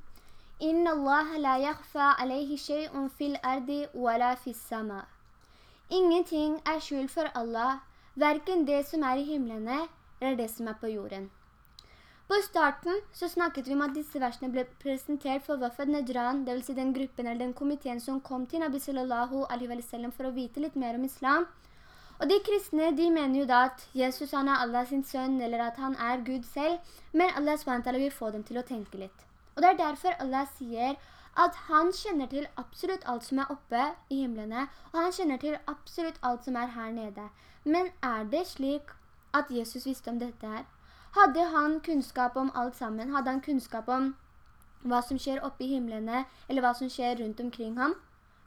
Inna Allah la yakhfa alayhi shay'un fil ardi wala fis sama. Ingenting er skjult for Allah, hverken det som er i himmelene eller det som er på jorden. På starten så snakket vi om at disse versene ble presentert for Wafad Najran, det vil si den gruppen eller den komiteen som kom til Nabi sallallahu alaihi wa sallam for å vite litt mer om islam. Og de kristne, de mener jo da at Jesus han er Allah sin sønn, eller at han er Gud selv, men Allah SWT vil få dem til å tenke litt. Og det er derfor Allah sier at han kjenner til absolutt alt som er oppe i himmelene, og han kjenner til absolutt alt som er her nede. Men er det slik at Jesus visste om dette her? Hadde han kunnskap om alt sammen? Hadde han kunnskap om hva som skjer oppe i himmelene, eller hva som skjer rundt omkring ham?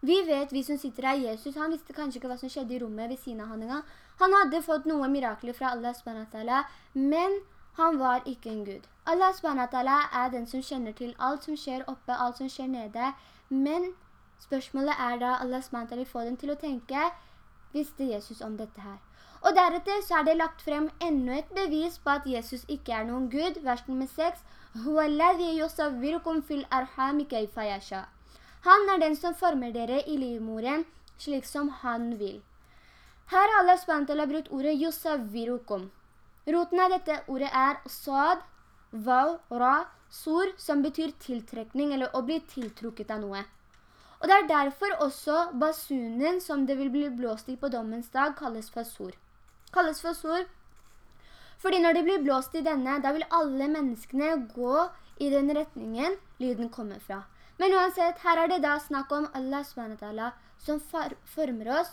Vi vet, vi som sitter her, Jesus, han visste kanskje ikke hva som skjedde i rommet ved siden av han engang. Han hadde fått noen mirakler fra Allah SWT, men han var ikke en Gud. Allah SWT er den som kjenner til alt som skjer oppe, alt som skjer nede, men spørsmålet er da Allah SWT får få dem til å tenke, visste Jesus om dette her? Og deretter så er det lagt frem enda et bevis på at Jesus ikke er noen Gud, vers nummer 6. «Huwa alladhi yusavvirukum fil arhami kayfa yasha». Han er den som former dere i livmoren slik som han vil. Her har Allah SWT brukt ordet «yusavirukum». Roten av dette ordet er «sad», «vav», «ra», «sur», som betyr tiltrekning eller å bli tiltrukket av noe. Og det er derfor også basunen som det vil bli blåst i på dommens dag kalles for sur. Kalles for sur fordi når det blir blåst i denne, da vil alle menneskene gå i den retningen lyden kommer fra. Men uansett, her er det da snakk om Allah SWT som former oss,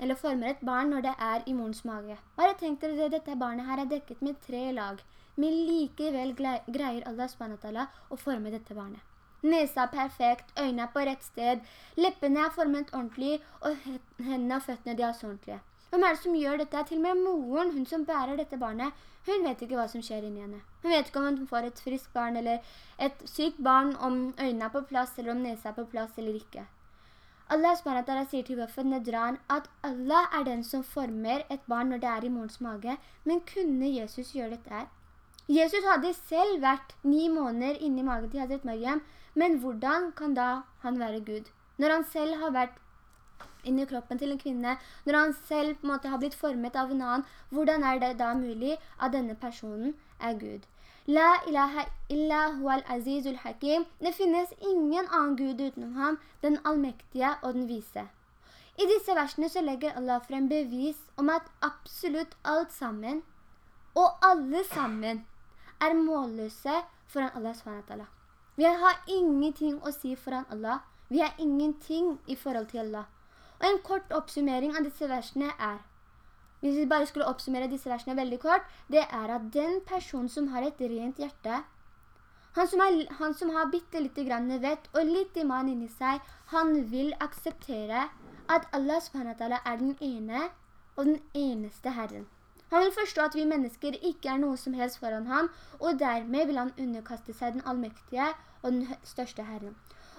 eller former et barn når det er i morens mage. Bare tenk dere det, dette barnet her er dekket med tre lag, men likevel greier Allah SWT å forme dette barnet. Nesa er perfekt, øynene er på rett sted, leppene er formet ordentlig, og hendene og føttene de er så ordentlige. Hvem er det som gjør dette? Til og med moren, hun som bærer dette barnet, hun vet ikke hva som skjer inni henne. Hun vet ikke om hun får et frisk barn eller et sykt barn, om øynene er på plass eller om nesa er på plass eller ikke. Allah SWT sier til Wafad Nedran at Allah er den som former et barn når det er i morens mage, men kunne Jesus gjøre dette? Jesus hadde selv vært ni måneder inne i magen til Hazret Mariam, Men hvordan kan da han være Gud? Når han selv har vært inni kroppen til en kvinne, når han selv på en måte har blitt formet av en annen, hvordan er det da mulig at denne personen er Gud? La ilaha illa huwal azizul hakim. Det finnes ingen annen Gud utenom ham, den allmektige og den vise. I disse versene så legger Allah frem bevis om at absolutt alt sammen, og alle sammen, er målløse foran Allah SWT. Vi har ingenting å si foran Allah. Vi har ingenting i forhold til Allah. En kort oppsummering av disse versene er, hvis vi bare skulle oppsummere disse versene veldig kort, det er at den person som har et rent hjerte, han som, er, han som har bitte litt grann vett og litt iman inni seg, han vil akseptere at Allah SWT er den ene og den eneste Herren. Han vil forstå at vi mennesker ikke er noe som helst foran ham, og dermed vil han underkaste seg den allmektige og den største Herren.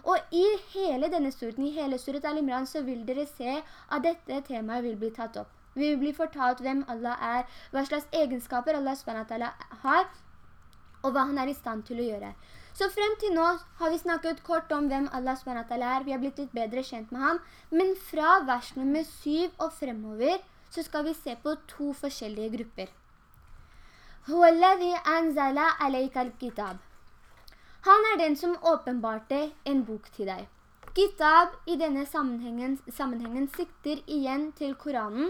Og i hele denne surten, i hele surat al-Imran, så vil dere se at dette temaet vil bli tatt opp. Vi vil bli fortalt hvem Allah er, hva slags egenskaper Allah SWT har, og hva han er i stand til å gjøre. Så frem til nå har vi snakket kort om hvem Allah SWT er, vi har blitt litt bedre kjent med ham, men fra vers nummer 7 og fremover så skal vi se på to forskjellige grupper. Han er den som åpenbarte en bok til deg. Kitab i denne sammenhengen, sammenhengen sikter igjen til Koranen.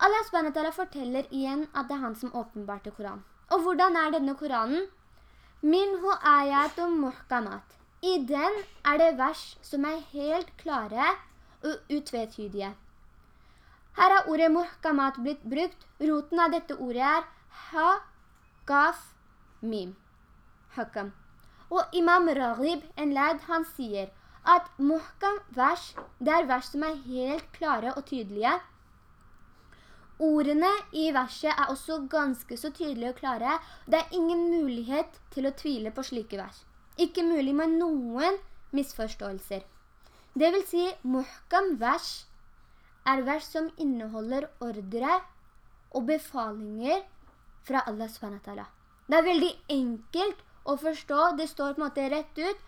Allah SWT forteller igjen at det er han som åpenbarte Koranen. Og hvordan er denne Koranen? Minhu ayatum muhkamat. I den er det vers som er helt klare og utvetydige. Her har ordet muhkamat blitt brukt. Roten av dette ordet er ha, gaf, mim. Hakam. Og imam Raghib, en lad, han sier at muhkam vers, det er vers som er helt klare og tydelige. Ordene i verset er også ganske så tydelige og klare. Det er ingen mulighet til å tvile på slike vers. Ikke mulig med noen misforståelser. Det vil si, muhkam vers er vers som inneholder ordre og befalinger fra Allah SWT. Det er veldig enkelt å forstå. Det står på en måte rett ut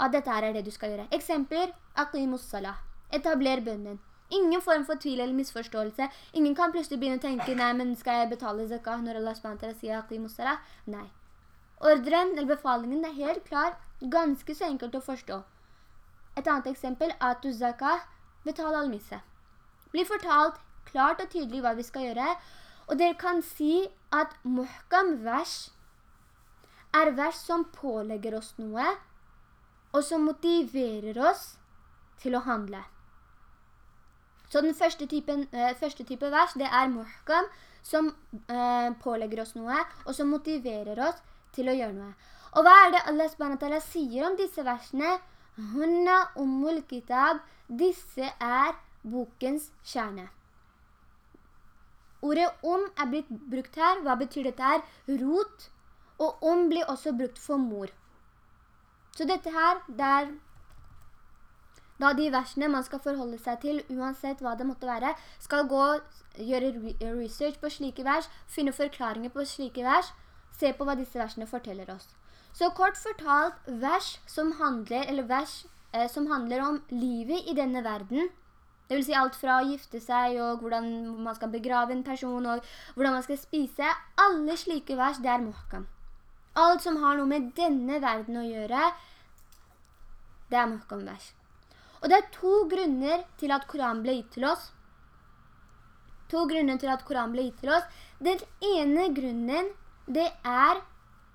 at dette er det du skal gjøre. Eksempel, aqimus salah. Etabler bønnen. Ingen form for tvil eller misforståelse. Ingen kan plutselig begynne å tenke, nei, men skal jeg betale zakah når Allah SWT sier aqimussalah? Nei. Ordren eller befalingen er helt klar, ganske så enkelt å forstå. Et annet eksempel, atu zakah, betal al-misse. Blir fortalt klart og tydelig hva vi skal gjøre, og dere kan si at muhkam vers er vers som pålegger oss noe, og som motiverer oss til å handle. Så den første, typen, eh, første type vers, det er muhkam, som eh, pålegger oss noe, og som motiverer oss til å gjøre noe. Og hva er det Allah SWT sier om disse versene? Hunna ummul kitab, disse er bokens kjerne. Ordet om er blitt brukt her. Hva betyr dette her? Rot. Og om blir også brukt for mor. Så dette her, det er da de versene man skal forholde seg til, uansett hva det måtte være, skal gå, gjøre research på slike vers, finne forklaringer på slike vers, se på hva disse versene forteller oss. Så kort fortalt, vers som handler, eller vers eh, som handler om livet i denne verden, det vil si alt fra å gifte seg og hvordan man skal begrave en person og hvordan man skal spise. Alle slike vers, det er muhkam. Alt som har noe med denne verden å gjøre, det er muhkam vers. Og det er to grunner til at Koran ble gitt til oss. To grunner til at Koran ble gitt til oss. Den ene grunnen, det er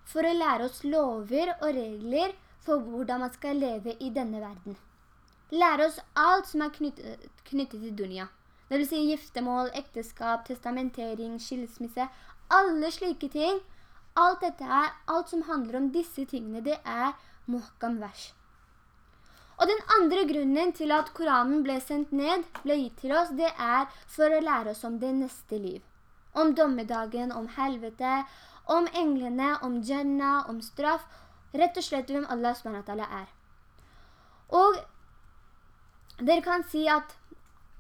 for å lære oss lover og regler for hvordan man skal leve i denne verden. Lære oss alt som er knyttet, knyttet til dunia. Det vil si giftemål, ekteskap, testamentering, skilsmisse, alle slike ting. Alt dette her, alt som handler om disse tingene, det er muhkam vers. Og den andre grunnen til at Koranen ble sendt ned, ble gitt til oss, det er for å lære oss om det neste liv. Om dommedagen, om helvete, om englene, om Jannah, om straff. Rett og slett hvem Allah SWT er. Og dere kan si at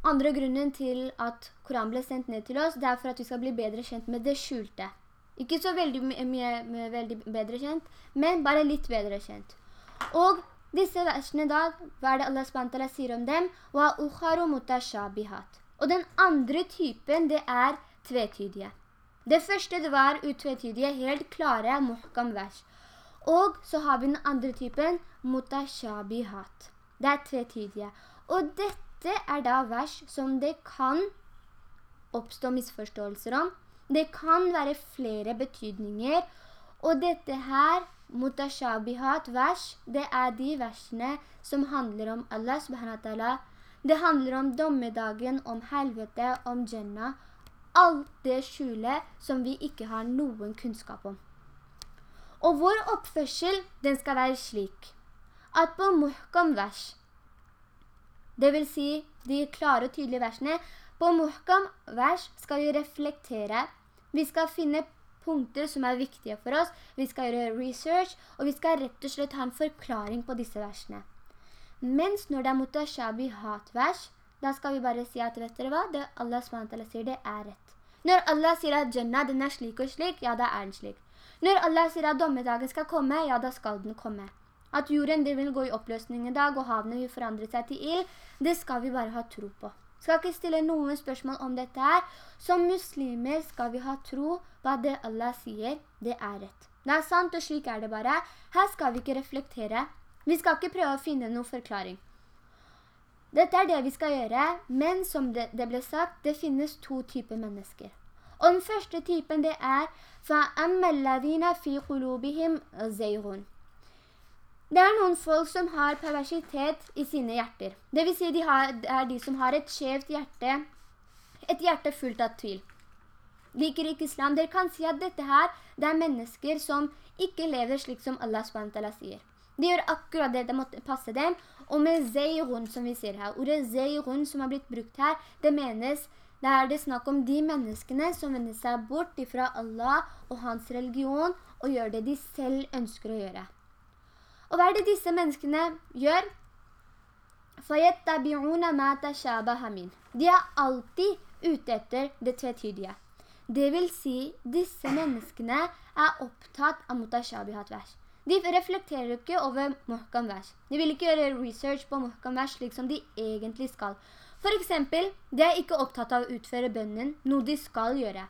andre grunnen til at Koranen ble sendt ned til oss, det er for at vi skal bli bedre kjent med det skjulte. Ikke så veldig mye veldig bedre kjent, men bare litt bedre kjent. Og disse versene da, hva er det Allah SWT sier om dem? Wa ukharu mutashabihat. Og den andre typen, det er tvetydige. Det første det var utvetydige, helt klare muhkam vers. Og så har vi den andre typen, mutashabihat. Det er tvetydige. Og dette er da vers som det kan oppstå misforståelser om. Det kan være flere betydninger. Og dette her, mutashabihat vers, det er de versene som handler om Allah subhanahu. Det handler om dommedagen, om helvete, om Jannah, alt det skjulet som vi ikke har noen kunnskap om. Og vår oppførsel, den skal være slik, at på muhkam vers, det vil si de klare og tydelige versene, på muhkam vers skal vi reflektere, vi skal finne punkter som er viktige for oss, vi skal gjøre research, og vi skal rett og slett ha en forklaring på disse versene. Mens når det er mutashabi hatvers, da skal vi bare si at, vet dere hva? Det Allah SWT sier det er rett. Når Allah sier at Jannah den er slik og slik, ja da er den slik. Når Allah sier at dommedagen skal komme, ja da skal den komme. At jorden det vil gå i oppløsning i dag, og havene vil forandre seg til ild, det skal vi bare ha tro på. Skal ikke stille noen spørsmål om dette her. Som muslimer skal vi ha tro på at det Allah sier, det er rett. Det er sant, og slik er det bare. Her skal vi ikke reflektere. Vi skal ikke prøve å finne noen forklaring. Dette er det vi skal gjøre, men som det, det ble sagt, det finnes to typer mennesker. Og den første typen det er فِي قُلُوبِهِمْ زَيْغٌ det er noen folk som har perversitet i sine hjerter. Det vil si de har, det er de som har et skjevt hjerte, et hjerte fullt av tvil. Liker ikke islam. Dere kan si at dette her, det er mennesker som ikke lever slik som Allah SWT sier. De gjør akkurat det det måtte passe dem. Og med zeyrun, som vi sier her, ordet zeyrun som har blitt brukt her, det menes, det er det snakk om de menneskene som vender seg bort fra Allah og hans religion, og gjør det de selv ønsker å gjøre. Og hva er det disse menneskene gjør? De er alltid ute etter det tvetydige. Det vil si, disse menneskene er opptatt av mutashabihat vers. De reflekterer ikke over muhkam vers. De vil ikke gjøre research på muhkam vers slik som de egentlig skal. For eksempel, de er ikke opptatt av å utføre bønnen, noe de skal gjøre.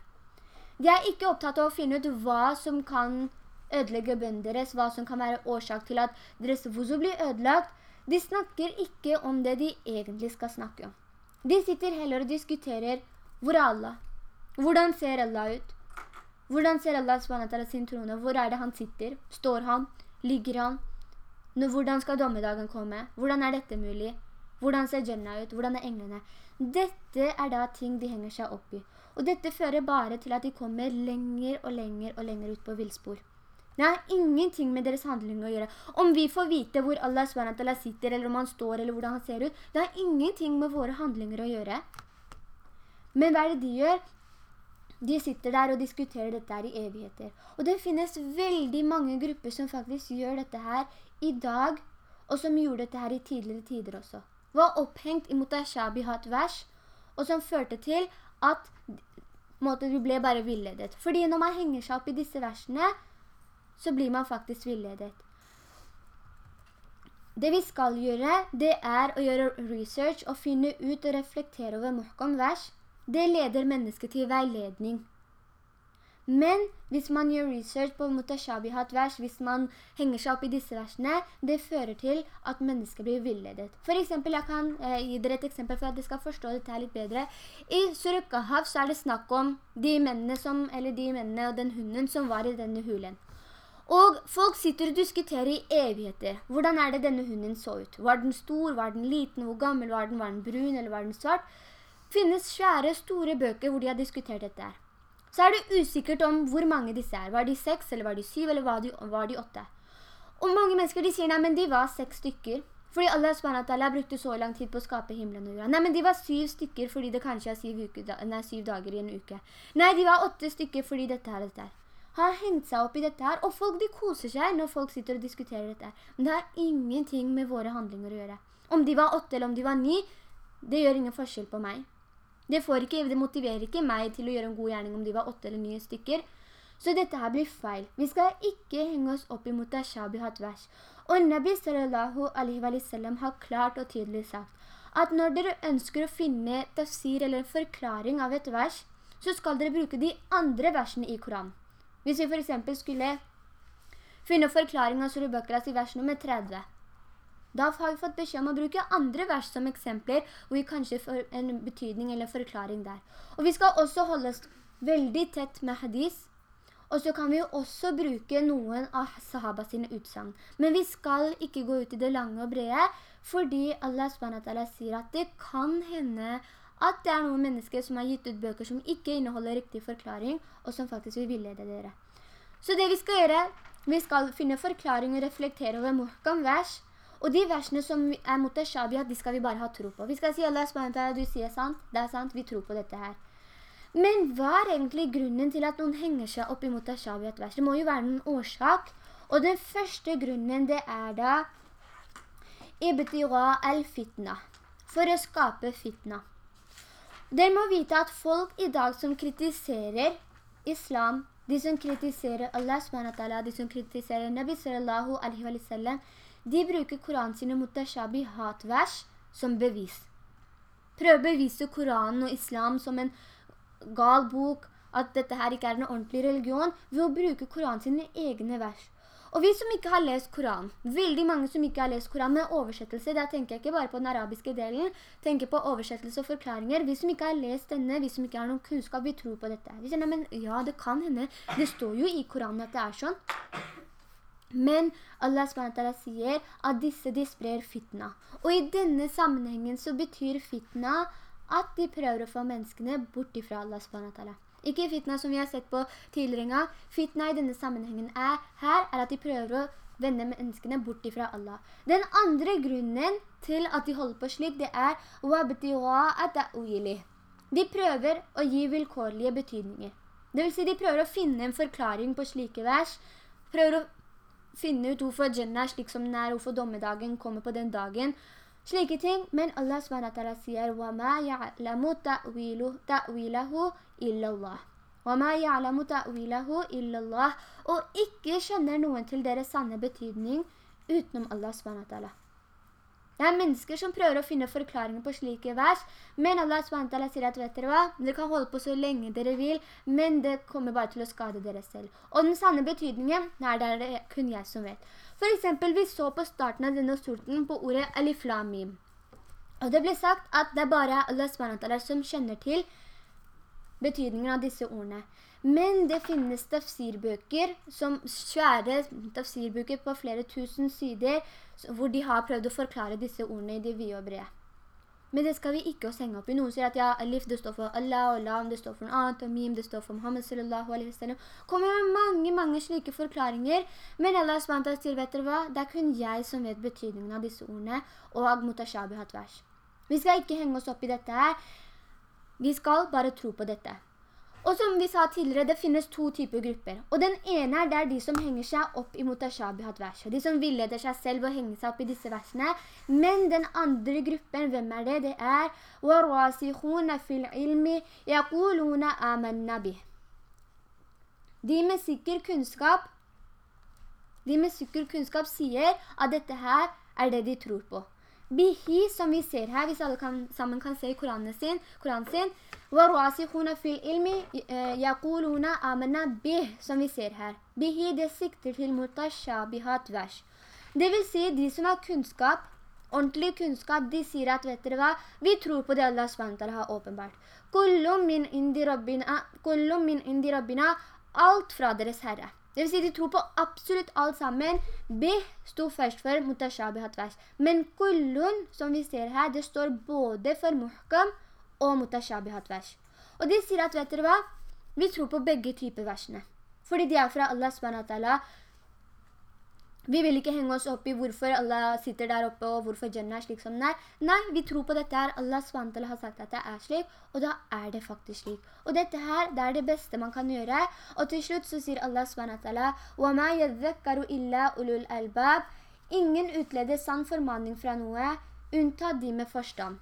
De er ikke opptatt av å finne ut hva som kan ødelegge bønnen deres, hva som kan være årsak til at deres vuzo blir ødelagt. De snakker ikke om det de egentlig skal snakke om. De sitter heller og diskuterer hvor er Allah? Hvordan ser Allah ut? Hvordan ser Allah sin trone? Hvor er det han sitter? Står han? Ligger han? Nå, hvordan skal dommedagen komme? Hvordan er dette mulig? Hvordan ser Jannah ut? Hvordan er englene? Dette er da ting de henger seg opp i. Og dette fører bare til at de kommer lenger og lenger og lenger ut på vildspor. Det har ingenting med deres handling å gjøre. Om vi får vite hvor Allah sitter, eller om han står, eller hvordan han ser ut, det har ingenting med våre handlinger å gjøre. Men hva er det de gjør? De sitter der og diskuterer dette her i evigheter. Og det finnes veldig mange grupper som faktisk gjør dette her i dag, og som gjorde dette her i tidligere tider også. Var opphengt i mutashabihat vers, og som førte til at måte, vi ble bare villedet. Fordi når man henger seg opp i disse versene, så blir man faktisk villedet. Det vi skal gjøre, det er å gjøre research og finne ut og reflektere over muhkom vers, det leder mennesket til veiledning. Men hvis man gjør research på mutashabihat vers, hvis man henger seg opp i disse versene, det fører til at mennesket blir villedet. For eksempel, jeg kan eh, gi dere et eksempel for at dere skal forstå dette litt bedre. I Surukkahav så er det snakk om de mennene, som, eller de mennene og den hunden som var i denne hulen. Og folk sitter og diskuterer i evigheter. Hvordan er det denne hunden så ut? Var den stor? Var den liten? Hvor gammel var den? Var den brun? Eller var den svart? finnes svære, store bøker hvor de har diskutert dette. Så er det usikkert om hvor mange disse er. Var de seks, eller var de syv, eller var de, var de åtte? Og mange mennesker de sier, nei, men de var seks stykker. Fordi Allah SWT brukte så lang tid på å skape himmelen og jorda. Nei, men de var syv stykker fordi det kanskje er syv, uke, nei, syv dager i en uke. Nei, de var åtte stykker fordi dette her, dette her. Har hengt seg opp i dette her, og folk de koser seg når folk sitter og diskuterer dette her. Men det har ingenting med våre handlinger å gjøre. Om de var åtte eller om de var ni, det gjør ingen forskjell på meg. Det, ikke, det, motiverer ikke meg til å gjøre en god gjerning om de var åtte eller nye stykker. Så dette her blir feil. Vi skal ikke henge oss opp imot mutashabihat vers. Og Nabi sallallahu alaihi wa sallam har klart og tydelig sagt at når dere ønsker å finne tafsir eller forklaring av et vers, så skal dere bruke de andre versene i Koran. Hvis vi for eksempel skulle finne forklaringen av Surubakras i vers nummer 30, da har vi fått beskjed om å bruke andre vers som eksempler, og vi kanskje får en betydning eller forklaring der. Og vi skal også holde oss veldig tett med hadis, og så kan vi også bruke noen av sahaba sine utsang. Men vi skal ikke gå ut i det lange og brede, fordi Allah sier at det kan hende at det er noen mennesker som har gitt ut bøker som ikke inneholder riktig forklaring, og som faktisk vil villede dere. Så det vi skal gjøre, vi skal finne forklaring og reflektere over muhkam vers, og de versene som er mot mutashabihat, de skal vi bare ha tro på. Vi skal si Allah SWT, du sier sant, det er sant, vi tror på dette her. Men hva er egentlig grunnen til at noen henger seg opp i mutashabihat vers? Det må jo være noen årsak. Og den første grunnen det er da ibtira al-fitna, for å skape fitna. Dere må vite at folk i dag som kritiserer islam, de som kritiserer Allah SWT, de som kritiserer Nabi sallallahu alaihi wa sallam, de bruker Koranen sine mutashabi hatvers som bevis. Prøv å bevise Koranen og islam som en gal bok, at dette her ikke er en ordentlig religion, ved å bruke Koranen sine egne vers. Og vi som ikke har lest Koran, veldig mange som ikke har lest Koran med oversettelse, da tenker jeg ikke bare på den arabiske delen, tenker på oversettelse og forklaringer. Vi som ikke har lest denne, vi som ikke har noen kunnskap, vi tror på dette. Vi sier, men ja, det kan hende. Det står jo i Koranen at det er sånn. Men Allah sier at disse de sprer fitna. Og i denne sammenhengen så betyr fitna at de prøver å få menneskene bort ifra Allah. Ikke fitna som vi har sett på tidligere. Fitna i denne sammenhengen er, her er at de prøver å vende menneskene bort ifra Allah. Den andre grunnen til at de holder på slik, det er De prøver å gi vilkårlige betydninger. Det vil si de prøver å finne en forklaring på slike vers, prøver å finne ut hvorfor Jannah slik som den er, hvorfor dommedagen kommer på den dagen, Slike ting, men Allah SWT sier وَمَا يَعْلَمُ تَأْوِيلَهُ illallah. illallah. Og ikke skjønner noen til deres sanne betydning utenom Allah SWT. Det er mennesker som prøver å finne forklaringer på slike vers, men Allah SWT sier at, vet dere hva, dere kan holde på så lenge dere vil, men det kommer bare til å skade dere selv. Og den sanne betydningen, nei, det er det kun jeg som vet. For eksempel, vi så på starten av denne sorten på ordet aliflamim. Og det ble sagt at det er bare Allah SWT som kjenner til betydningen av disse ordene. Men det finnes tafsirbøker, som svære tafsirbøker på flere tusen sider, hvor de har prøvd å forklare disse ordene i det vi og brede. Men det skal vi ikke å senge opp i. Noen sier at ja, alif det står for Allah, og lam det står for noe annet, og mim det står for Muhammad sallallahu alaihi wa sallam. Kommer med mange, mange slike forklaringer. Men Allah SWT sier, vet dere hva? Det er kun jeg som vet betydningen av disse ordene, og mutashabihat vers. Vi skal ikke henge oss opp i dette her. Vi skal bare tro på dette. Og som vi sa tidligere, det finnes to typer grupper. Og den ene er der de som henger seg opp i mutashabihat verset. De som villeder seg selv å henge seg opp i disse versene. Men den andre gruppen, hvem er det? Det er وَرَاسِخُونَ فِي الْعِلْمِ يَقُولُونَ آمَنَّ بِهِ De med sikker kunnskap, de med sikker kunnskap sier at dette her er det de tror på. Bihi, som vi ser her, hvis alle kan, sammen kan se i Koranen sin, Koranen sin وَرَاسِخُونَ فِي الْإِلْمِ يَقُولُونَ آمَنَا بِهِ Som vi ser her. Bihi, det sikter til mutashabihat vers. Det vil si, de som har kunnskap, ordentlig kunnskap, de sier at, vet dere hva? Vi tror på det Allah SWT har åpenbart. Kullum min indi rabbina, kullum min indi rabbina, alt fra deres Herre. Det vil si, de tror på absolutt alt sammen. Bih sto først for mutashabihat vers. Men kullun, som vi ser her, det står både for muhkam og mutashabihat vers. Og de sier at, vet dere hva? Vi tror på begge typer versene. Fordi de er fra Allah subhanahu Vi vil ikke henge oss opp i hvorfor Allah sitter der oppe og hvorfor Jannah er slik som den er. Nei, vi tror på dette her. Allah SWT har sagt at det er slik, og da er det faktisk slik. Og dette her, det er det beste man kan gjøre. Og til slutt så sier Allah SWT وَمَا يَذَّكَّرُ إِلَّا أُلُوا الْأَلْبَابِ Ingen utleder sann formaning fra noe, unntatt de med forstand.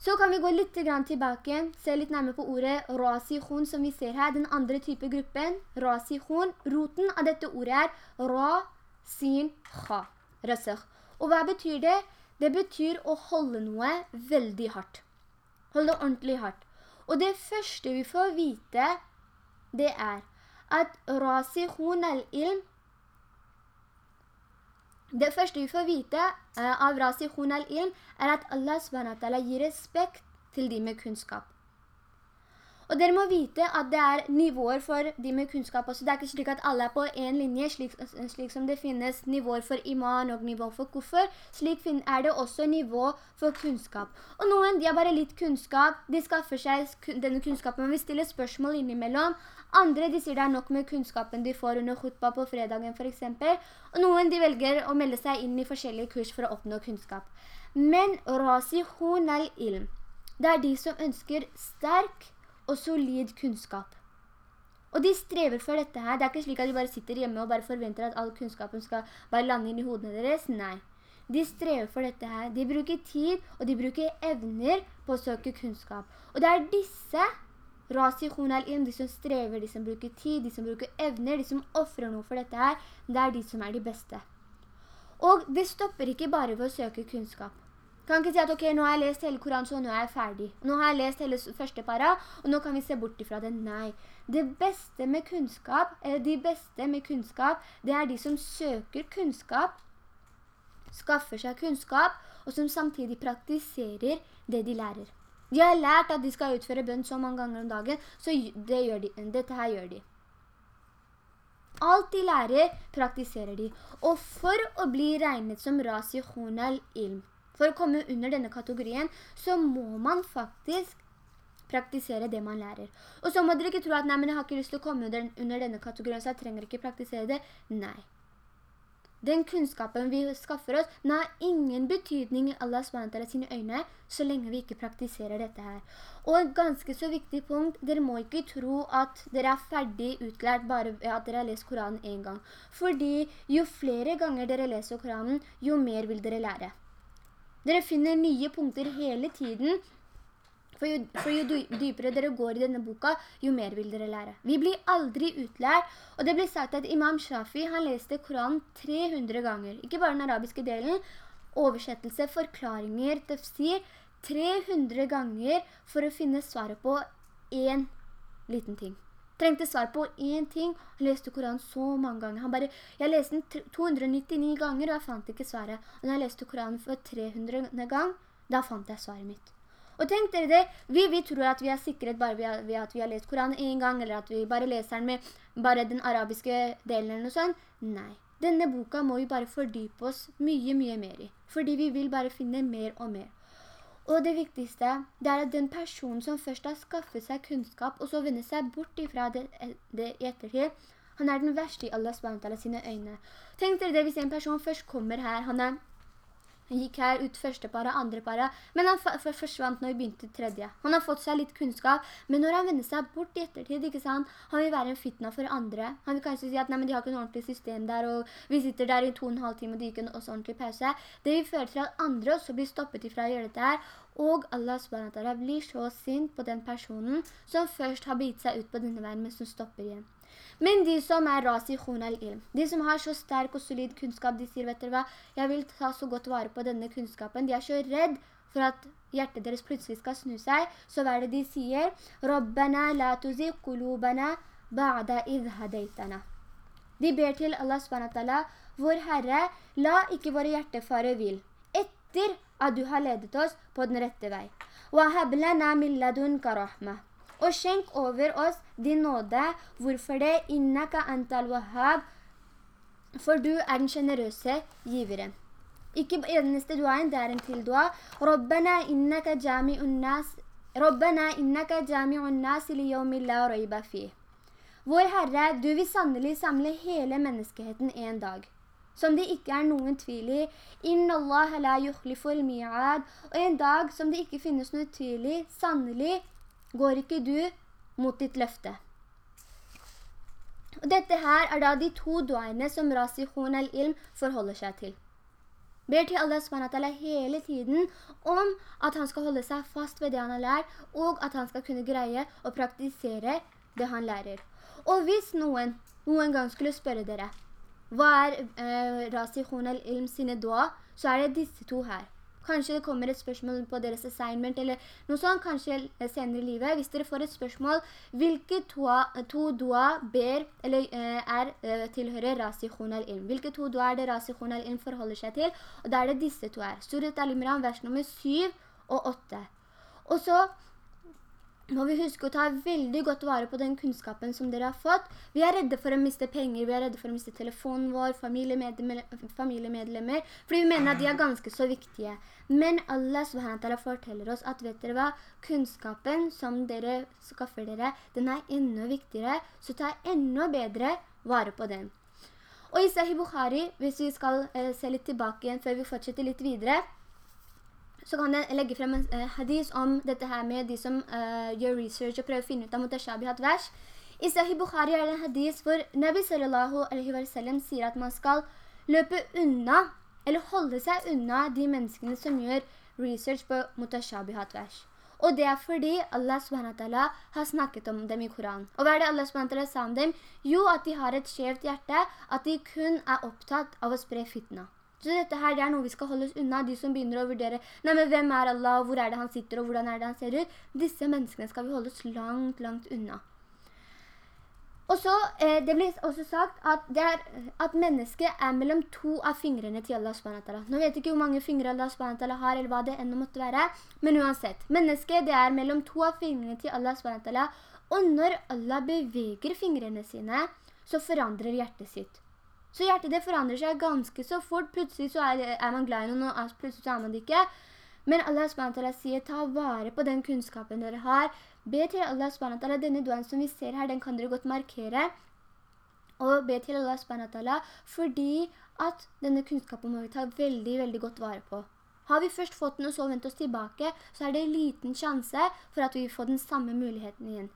Så kan vi gå litt tilbake, se litt nærmere på ordet rasihun som vi ser her, den andre type gruppen, rasihun. Roten av dette ordet er ra, sin, kha, rasakh. Og hva betyr det? Det betyr å holde noe veldig hardt. Holde ordentlig hardt. Og det første vi får vite, det er at rasihun al-ilm det første vi får vite uh, av rasikhun al-ilm er at Allah SWT gir respekt til de med kunnskap. Og dere må vite at det er nivåer for de med kunnskap også. Det er ikke slik at alle er på en linje, slik, slik som det finnes nivåer for iman og nivå for kuffer. Slik er det også nivå for kunnskap. Og noen, de har bare litt kunnskap, de skaffer seg denne kunnskapen, men vi stiller spørsmål innimellom. Andre, de sier det er nok med kunnskapen de får under khutba på fredagen for eksempel. Og noen, de velger å melde seg inn i forskjellige kurs for å oppnå kunnskap. Men rasihun al-ilm, det er de som ønsker sterk og solid kunnskap. Og de strever for dette her. Det er ikke slik at de bare sitter hjemme og bare forventer at all kunnskapen skal bare lande inn i hodene deres. Nei. De strever for dette her. De bruker tid, og de bruker evner på å søke kunnskap. Og det er disse rasikhun al-ilm, de som strever, de som bruker tid, de som bruker evner, de som offrer noe for dette her, det er de som er de beste. Og det stopper ikke bare ved å søke kunnskap kan ikke si at ok, nå har jeg lest hele Koran, så nå er jeg ferdig. Nå har jeg lest hele første para, og nå kan vi se bort ifra det. Nei. Det beste med kunnskap, eller de beste med kunnskap, det er de som søker kunnskap, skaffer seg kunnskap, og som samtidig praktiserer det de lærer. De har lært at de skal utføre bønn så mange ganger om dagen, så det de. dette her gjør de. Alt de lærer, praktiserer de. Og for å bli regnet som rasikhun honal ilm, for å komme under denne kategorien, så må man faktisk praktisere det man lærer. Og så må dere ikke tro at, nei, men jeg har ikke lyst til å komme under denne kategorien, så jeg trenger ikke praktisere det. Nei. Den kunnskapen vi skaffer oss, den har ingen betydning i Allah SWT sine øyne, så lenge vi ikke praktiserer dette her. Og et ganske så viktig punkt, dere må ikke tro at dere er ferdig utlært bare ved at dere har lest Koranen en gang. Fordi jo flere ganger dere leser Koranen, jo mer vil dere lære. Dere finner nye punkter hele tiden, for jo, for jo, dypere dere går i denne boka, jo mer vil dere lære. Vi blir aldri utlært, og det blir sagt at Imam Shafi, han leste Koranen 300 ganger. Ikke bare den arabiske delen, oversettelse, forklaringer, tafsir, 300 ganger for å finne svaret på en liten ting trengte svar på en ting. Han leste Koran så mange ganger. Han bare, jeg leste den 299 ganger, og jeg fant ikke svaret. Og når jeg leste Koran for 300 gang, da fant jeg svaret mitt. Og tenk dere det, vi, vi tror at vi er sikret bare ved, at vi har lest Koran en gang, eller at vi bare leser den med bare den arabiske delen eller noe sånt. Nei. Denne boka må vi bare fordype oss mye, mye mer i. Fordi vi vil bare finne mer og mer. Og det viktigste, det er at den personen som først har skaffet seg kunnskap, og så vender seg bort ifra det, det ettertid, han er den verste i Allah SWT sine øyne. Tenk dere det, hvis en person først kommer her, han er han gikk her ut første para, andre para, men han forsvant når vi begynte tredje. Han har fått seg litt kunnskap, men når han vender seg bort i ettertid, ikke sant? Han vil være en fitna for andre. Han vil kanskje si at men de har ikke noe ordentlig system der, og vi sitter der i to og en halv time, og de gikk også ordentlig pause. Det vil føre til at andre også blir stoppet ifra å gjøre dette her, og Allah SWT blir så sint på den personen som først har begitt seg ut på denne veien, men som stopper igjen. Men de som er rasikhun al-ilm, de som har så sterk og solid kunnskap, de sier, vet dere hva, jeg vil ta så godt vare på denne kunnskapen. De er så redd for at hjertet deres plutselig skal snu seg. Så hva er det de sier? Rabbana la tuzi kulubana ba'da idhadeitana». De ber til Allah SWT, vår Herre, la ikke våre hjertefare vil, etter at du har ledet oss på den rette vei. Wa hablana min ladunka rahmah og skjenk over oss din nåde. Hvorfor det? Innaka antal wahab, for du er den generøse giveren. Ikke eneste duaen, det er en til dua. Rabbana innaka jami'un nas Rabbana innaka jami'un nas li yawmi la rayba fi. Vår Herre, du vil sannelig samle hele menneskeheten en dag som det ikke er noen tvil i. Inna Allah la yukhliful mi'ad. Og en dag som det ikke finnes noe tvil i, sannelig går ikke du mot ditt løfte. Og dette her er da de to duaene som Rasihun al-Ilm forholder seg til. Ber til Allah SWT hele tiden om at han skal holde seg fast ved det han har lært, og at han skal kunne greie å praktisere det han lærer. Og hvis noen noen gang skulle spørre dere, hva er eh, Rasihun al-Ilm sine dua, så er det disse to her. Kanskje det kommer et spørsmål på deres assignment eller noe sånt, kanskje senere i livet. Hvis dere får et spørsmål, hvilke to dua ber, eller eh, er, eh, tilhører Rasikhun al-Ilm? Hvilke to dua er det Rasikhun al-Ilm forholder seg til? Og da er det disse to her. Surat al-Imran, vers nummer 7 og 8. Og så må vi huske å ta veldig godt vare på den kunnskapen som dere har fått. Vi er redde for å miste penger, vi er redde for å miste telefonen vår, familiemedlemmer, familiemedlemmer fordi vi mener at de er ganske så viktige. Men Allah SWT forteller oss at vet dere hva? Kunnskapen som dere skaffer dere, den er enda viktigere, så ta enda bedre vare på den. Og i Sahih Bukhari, hvis vi skal eh, se litt tilbake igjen før vi fortsetter litt videre, så kan jeg legge frem en uh, hadis om dette her med de som uh, gjør research og prøver å finne ut av mutashabihat vers. I Sahih Bukhari er det en hadis hvor Nabi sallallahu alaihi wa sallam sier at man skal løpe unna, eller holde seg unna de menneskene som gjør research på mutashabihat vers. Og det er fordi Allah SWT har snakket om dem i Koran. Og hva er det Allah SWT sa om dem? Jo, at de har et skjevt hjerte, at de kun er opptatt av å spre fitna. Så dette her det er noe vi skal holde oss unna, de som begynner å vurdere, nei, men hvem er Allah, hvor er det han sitter, og hvordan er det han ser ut? Disse menneskene skal vi holde oss langt, langt unna. Og så, eh, det blir også sagt at, er, at mennesket er mellom to av fingrene til Allah SWT. Nå vet jeg ikke hvor mange fingre Allah SWT har, eller hva det enda måtte være, men uansett. Mennesket, det er mellom to av fingrene til Allah SWT, og når Allah beveger fingrene sine, så forandrer hjertet sitt. Så hjertet det forandrer seg ganske så fort. Plutselig så er, er man glad i noen, og plutselig så er man det ikke. Men Allah SWT sier, ta vare på den kunnskapen dere har. Be til Allah SWT, denne duaen som vi ser her, den kan dere godt markere. Og be til Allah SWT, fordi at denne kunnskapen må vi ta veldig, veldig godt vare på. Har vi først fått den og så vendt oss tilbake, så er det en liten sjanse for at vi får den samme muligheten igjen.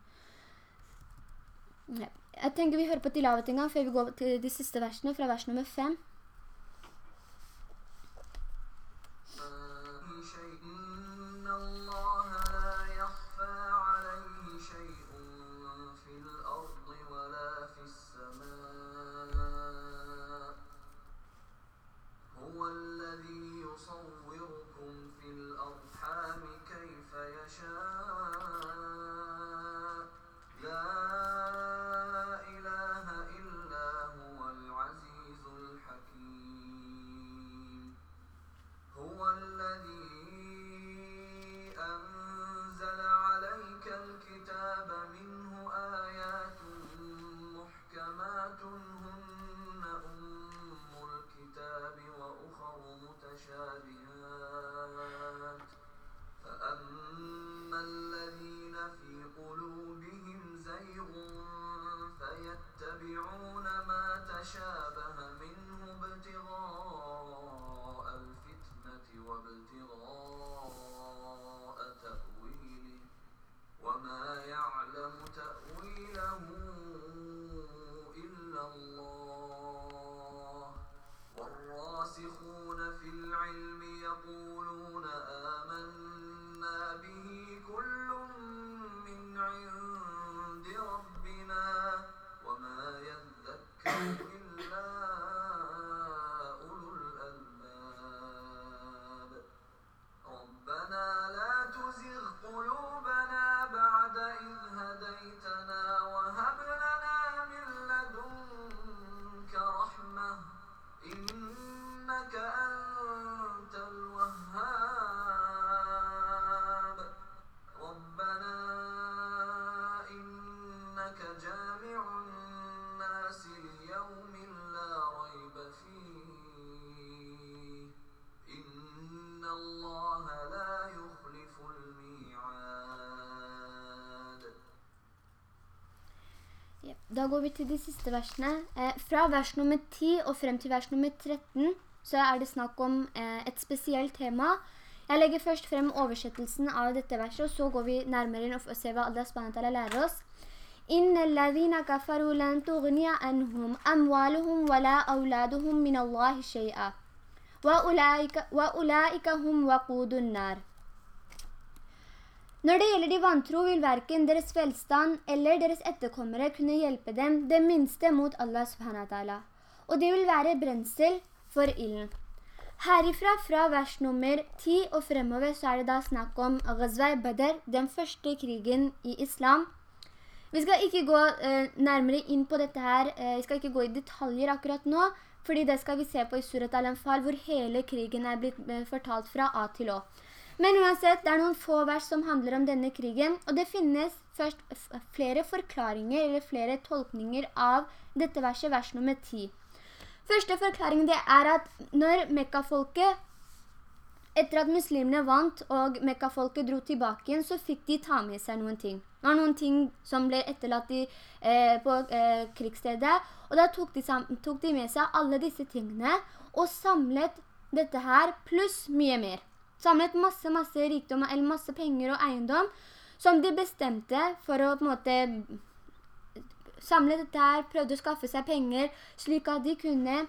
Ja. Jeg tenker vi hører på tilavet en gang, før vi går til de siste versene, fra vers nummer 5. Da går vi til de siste versene. Eh, fra vers nummer 10 og frem til vers nummer 13 så er det snakk om eh, et spesielt tema. Jeg legger først frem oversettelsen av dette verset, og så går vi nærmere inn og ser hva Allah SWT lærer oss. إن الذين كفروا لن تغني عنهم أموالهم ولا أولادهم من الله شيئا وأولئك, وأولئك هم وقود النار når det gjelder de vantro, vil hverken deres velstand eller deres etterkommere kunne hjelpe dem det minste mot Allah subhanahu wa ta'ala. og det vil være brensel for illen. Herifra, fra vers nummer 10 og fremover, så er det da snakk om Ghazwa Badr, den første krigen i islam. Vi skal ikke gå eh, nærmere inn på dette her, eh, vi skal ikke gå i detaljer akkurat nå, fordi det skal vi se på i Surat al-Anfal, hvor hele krigen er blitt eh, fortalt fra A til Å. Men uansett, det er noen få vers som handler om denne krigen, og det finnes først flere forklaringer eller flere tolkninger av dette verset, vers nummer 10. Første forklaringen det er at når Mekka-folket, etter at muslimene vant og Mekka-folket dro tilbake igjen, så fikk de ta med seg noen ting. Det var noen ting som ble etterlatt i, eh, på eh, krigsstedet, og da tok de, tok de med seg alle disse tingene og samlet dette her pluss mye mer. Samlet masse, masse rikdom, eller masse penger og eiendom, som de bestemte for å på en måte samle dette her, prøvde å skaffe seg penger, slik at de kunne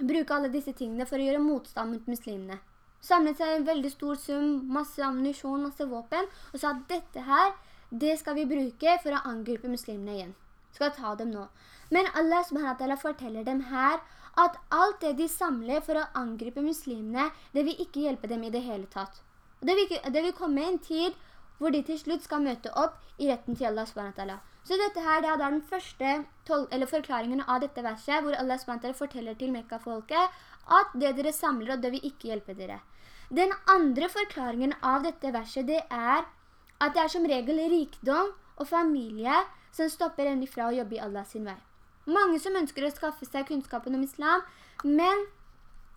bruke alle disse tingene for å gjøre motstand mot muslimene. Samlet seg en veldig stor sum, masse ammunisjon, masse våpen, og sa at dette her, det skal vi bruke for å angripe muslimene igjen. Skal ta dem nå. Men Allah subhanahu forteller dem her at alt det de samler for å angripe muslimene, det vil ikke hjelpe dem i det hele tatt. Det vil, det vil komme en tid hvor de til slutt skal møte opp i retten til Allah SWT. Så dette her det er den første forklaringen av dette verset, hvor Allah SWT forteller til Mekka-folket at det dere samler, og det vil ikke hjelpe dere. Den andre forklaringen av dette verset, det er at det er som regel rikdom og familie som stopper en ifra å jobbe i Allah sin vei. Mange som ønsker å skaffe seg kunnskapen om islam, men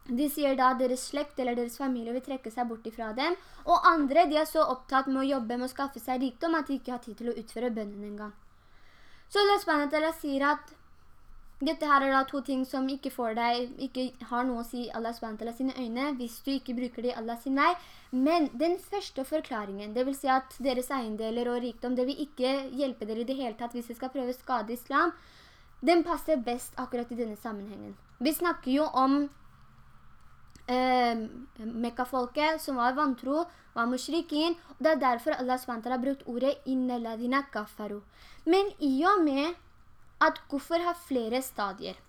de sier da at deres slekt eller deres familie vil trekke seg bort ifra dem, og andre de er så opptatt med å jobbe med å skaffe seg rikdom at de ikke har tid til å utføre bønnen en gang. Så Allah SWT sier at dette her er da to ting som ikke får deg, ikke har noe å si Allah SWT sine øyne, hvis du ikke bruker det i Allah sin vei. Men den første forklaringen, det vil si at deres eiendeler og rikdom, det vil ikke hjelpe dere i det hele tatt hvis dere skal prøve å skade islam, den passer best akkurat i denne sammenhengen. Vi snakker jo om eh, Mekka-folket som var vantro, var mushrikin, og det er derfor Allah SWT har brukt ordet «Inneladina kafaru». Men i og med at kuffer har flere stadier,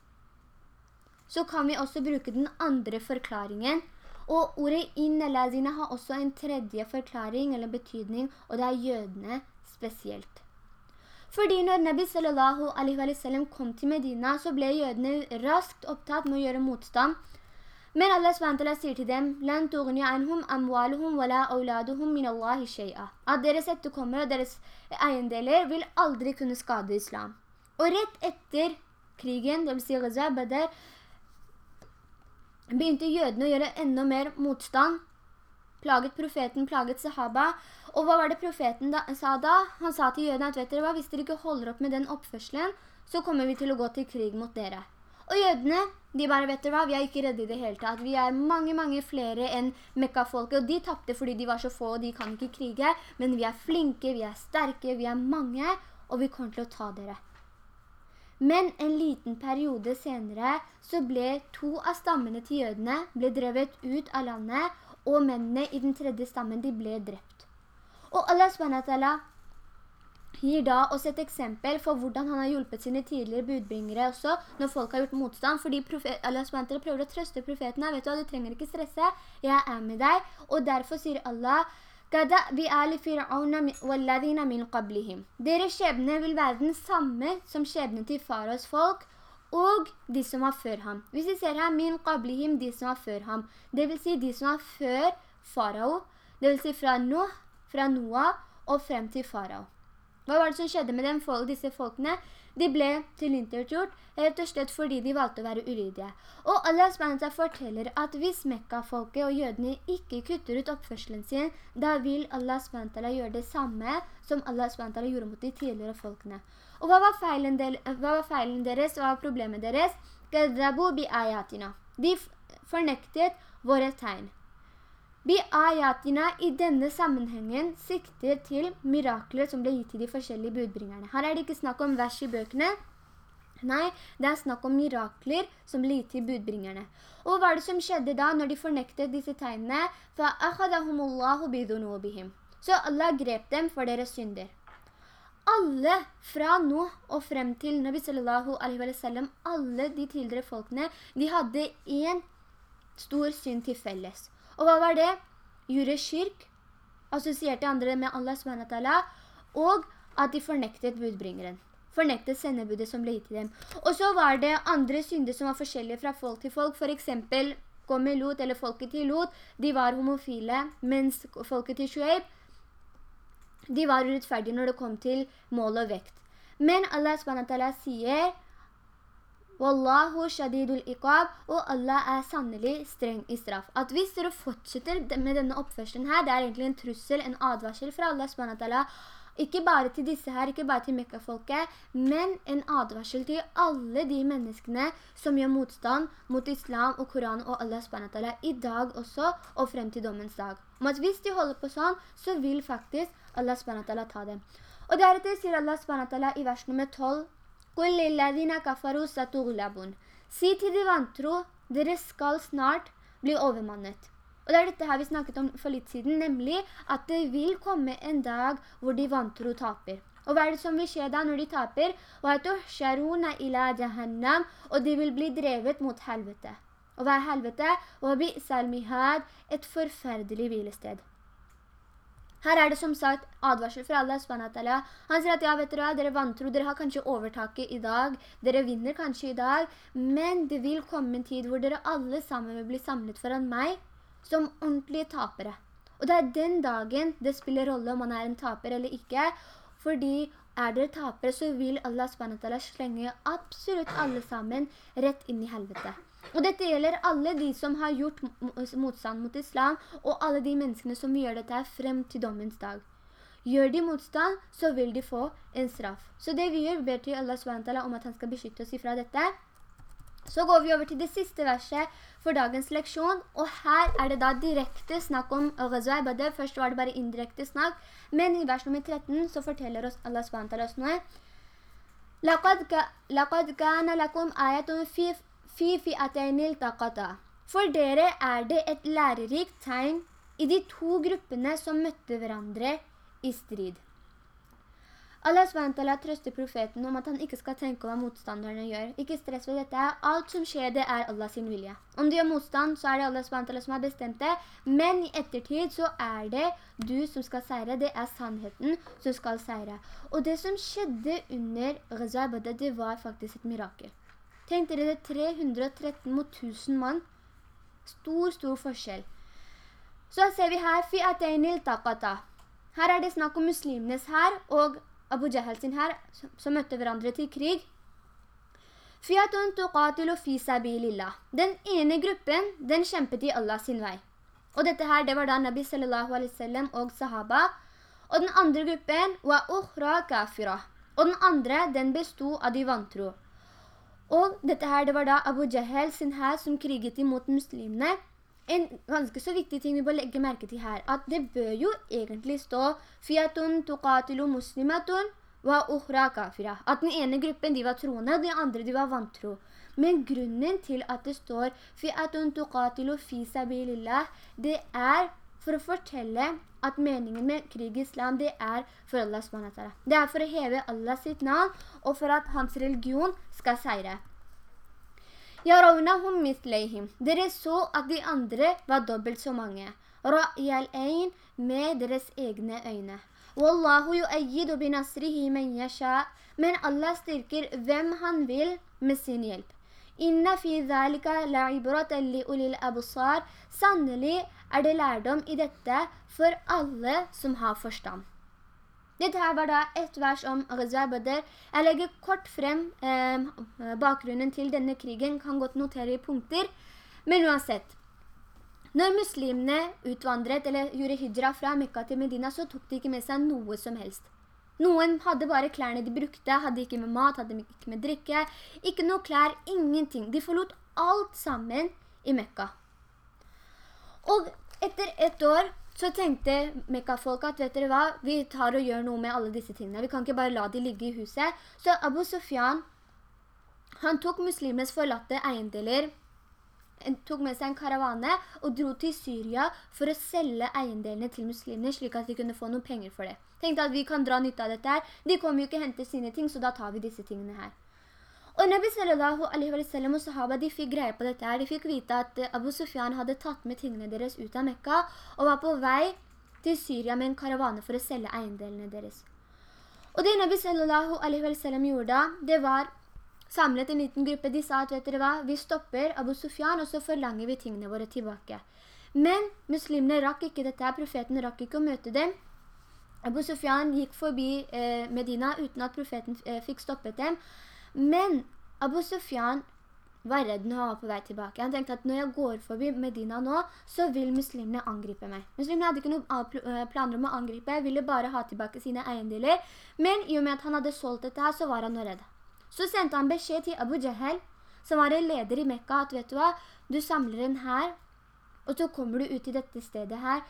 så kan vi også bruke den andre forklaringen, og ordet «inneladina» har også en tredje forklaring eller betydning, og det er jødene spesielt. Fordi når Nabi sallallahu alaihi wa sallam kom til Medina, så ble jødene raskt opptatt med å gjøre motstand. Men Allah SWT sier til dem, «Lan tughni anhum amwaluhum wala auladuhum min Allahi shay'a». At deres etterkommere og deres eiendeler vil aldri kunne skade islam. Og rett etter krigen, det vil si Ghazabadar, begynte jødene å gjøre enda mer motstand. Plaget profeten, plaget sahaba, og hva var det profeten da, sa da? Han sa til jødene at vet dere hva, hvis dere ikke holder opp med den oppførselen, så kommer vi til å gå til krig mot dere. Og jødene, de bare vet dere hva, vi er ikke redde i det hele tatt. Vi er mange, mange flere enn Mekka-folket, og de tappte fordi de var så få, og de kan ikke krige. Men vi er flinke, vi er sterke, vi er mange, og vi kommer til å ta dere. Men en liten periode senere så ble to av stammene til jødene ble drevet ut av landet, og mennene i den tredje stammen de ble drept. Og Allah SWT gir da oss et eksempel for hvordan han har hjulpet sine tidligere budbringere også, når folk har gjort motstand, fordi Allah SWT prøver å trøste profeten vet du hva, du trenger ikke stresse, jeg er med deg, og derfor sier Allah, Deres skjebne vil være den samme som skjebne til faraos folk, og de som var før ham. Hvis vi ser her, min qablihim, de som var før ham. Det vil si de som var før farao, det vil si fra Noah fra Noah og frem til farao. Hva var det som skjedde med dem, disse folkene? De ble tilintergjort, helt og slett fordi de valgte å være ulydige. Og Allah SWT forteller at hvis Mekka-folket og jødene ikke kutter ut oppførselen sin, da vil Allah SWT gjøre det samme som Allah SWT gjorde mot de tidligere folkene. Og hva var feilen, deres, hva var problemet deres? De fornektet våre tegn. Bi-ayatina i denne sammenhengen sikter til mirakler som ble gitt til de forskjellige budbringerne. Her er det ikke snakk om vers i bøkene. Nei, det er snakk om mirakler som ble gitt til budbringerne. Og hva var det som skjedde da når de fornektet disse tegnene? Så Allah grep dem for deres synder. Alle fra nå og frem til Nabi sallallahu alaihi wa sallam, alle de tidligere folkene, de hadde en stor synd til felles. Og hva var det? Gjorde kyrk, assosierte andre med Allah subhanahu og at de fornektet budbringeren. Fornektet sendebudet som ble gitt til dem. Og så var det andre synder som var forskjellige fra folk til folk. For eksempel kom Lot, eller folket til Lot, de var homofile, mens folket til Shuaib, de var urettferdige når det kom til mål og vekt. Men Allah SWT sier Wallahu shadidul iqab, og Allah er sannelig streng i straff. At hvis dere fortsetter med denne oppførselen her, det er egentlig en trussel, en advarsel fra Allah SWT, ikke bare til disse her, ikke bare til Mekka-folket, men en advarsel til alle de menneskene som gjør motstand mot islam og Koran og Allah SWT i dag også, og frem til dommens dag. At hvis de holder på sånn, så vil faktisk Allah SWT ta dem. Og deretter sier Allah SWT i vers nummer 12, Si til de vantro, dere skal snart bli overmannet. Og det er dette her vi snakket om for litt siden, nemlig at det vil komme en dag hvor de vantro taper. Og hva er det som vil skje da når de taper? Og de vil bli drevet mot helvete. Og hva er helvete? Et forferdelig hvilested. Her er det som sagt advarsel fra Allah SWT. Han sier at ja, vet dere, hva, dere vantro, dere har kanskje overtaket i dag, dere vinner kanskje i dag, men det vil komme en tid hvor dere alle sammen vil bli samlet foran meg, som ordentlige tapere. Og det er den dagen det spiller rolle om man er en taper eller ikke, fordi er dere tapere så vil Allah SWT slenge absolutt alle sammen rett inn i helvete. Og dette gjelder alle de som har gjort motstand mot islam, og alle de menneskene som gjør dette frem til dommens dag. Gjør de motstand, så vil de få en straff. Så det vi gjør, vi ber til Allah SWT om at han skal beskytte oss ifra dette. Så går vi over til det siste verset for dagens leksjon, og her er det da direkte snakk om Ghazwa Badr. Først var det bare indirekte snakk, men i vers nummer 13 så forteller oss Allah SWT oss noe. لَقَدْ كَانَ لَكُمْ آيَةٌ فِي fi fi atainil taqata. For dere er det et lærerikt tegn i de to gruppene som møtte hverandre i strid. Allah SWT trøster profeten om at han ikke skal tenke hva motstanderne gjør. Ikke stress ved dette. Alt som skjer, det er Allahs vilje. Om du gjør motstand, så er det Allah SWT som har bestemt det. Men i ettertid så er det du som skal seire. Det er sannheten som skal seire. Og det som skjedde under Ghazabada, det var faktisk et mirakel. Tenk dere det 313 mot 1000 mann. Stor, stor forskjell. Så ser vi her, Fi'atainil taqata. Her er det snakk om muslimenes her, og Abu Jahal sin her, som møtte hverandre til krig. Fiatun tuqatilu fi sabilillah. Den ene gruppen, den kjempet i Allah sin vei. Og dette her, det var da Nabi sallallahu alaihi wasallam og sahaba. Og den andre gruppen var uhra kafira. Og den andre, den bestod av de vantro. Og dette her, det var da Abu Jahel sin her som kriget imot muslimene. En ganske så viktig ting vi bør legge merke til her, at det bør jo egentlig stå «Fiatun tuqatilu muslimatun wa uhra kafira». At den ene gruppen, de var troende, og den andre, de var vantro. Men grunnen til at det står «Fiatun tuqatilu fi sabilillah», det er for å fortelle at meningen med krig i islam, det er for Allah SWT. Det er for å heve Allah sitt navn, og for at hans religion skal seire. Yarawnahum mithlehim. Dere så at de andre var dobbelt så mange. Ra'yal ein med deres egne øyne. Wallahu yu'ayyidu binasrihi man yasha. Men Allah styrker hvem han vil med sin hjelp. Inna fi dhalika la'ibratan li ulil absar. Sannelig er det lærdom i dette for alle som har forstand. Dette her var da et vers om Ghazwa. Jeg legger kort frem eh, bakgrunnen til denne krigen, kan godt notere i punkter. Men uansett, når muslimene utvandret eller gjorde hijra fra Mekka til Medina, så tok de ikke med seg noe som helst. Noen hadde bare klærne de brukte, hadde ikke med mat, hadde ikke med drikke, ikke noe klær, ingenting. De forlot alt sammen i Mekka. Og etter ett år så tenkte Mekka-folk at, vet dere hva, vi tar og gjør noe med alle disse tingene. Vi kan ikke bare la de ligge i huset. Så Abu Sufyan, han tok muslimenes forlatte eiendeler, tok med seg en karavane og dro til Syria for å selge eiendelene til muslimene, slik at de kunne få noen penger for det. Tenkte at vi kan dra nytte av dette her. De kommer jo ikke hente sine ting, så da tar vi disse tingene her. Og Nabi sallallahu alaihi wa sallam og sahaba, de fikk greie på dette her. De fikk vite at eh, Abu Sufyan hadde tatt med tingene deres ut av Mekka, og var på vei til Syria med en karavane for å selge eiendelene deres. Og det Nabi sallallahu alaihi wa sallam gjorde da, det var samlet en liten gruppe. De sa at, vet dere hva, vi stopper Abu Sufyan, og så forlanger vi tingene våre tilbake. Men muslimene rakk ikke dette, her, profeten rakk ikke å møte dem. Abu Sufyan gikk forbi eh, Medina uten at profeten eh, fikk stoppet dem. Men Abu Sufyan var redd når han var på vei tilbake. Han tenkte at når jeg går forbi Medina nå, så vil muslimene angripe meg. Muslimene hadde ikke noen eh, planer om å angripe, ville bare ha tilbake sine eiendeler. Men i og med at han hadde solgt dette her, så var han nå redd. Så sendte han beskjed til Abu Jahel, som var en leder i Mekka, at vet du hva, du samler en her, og så kommer du ut i dette stedet her.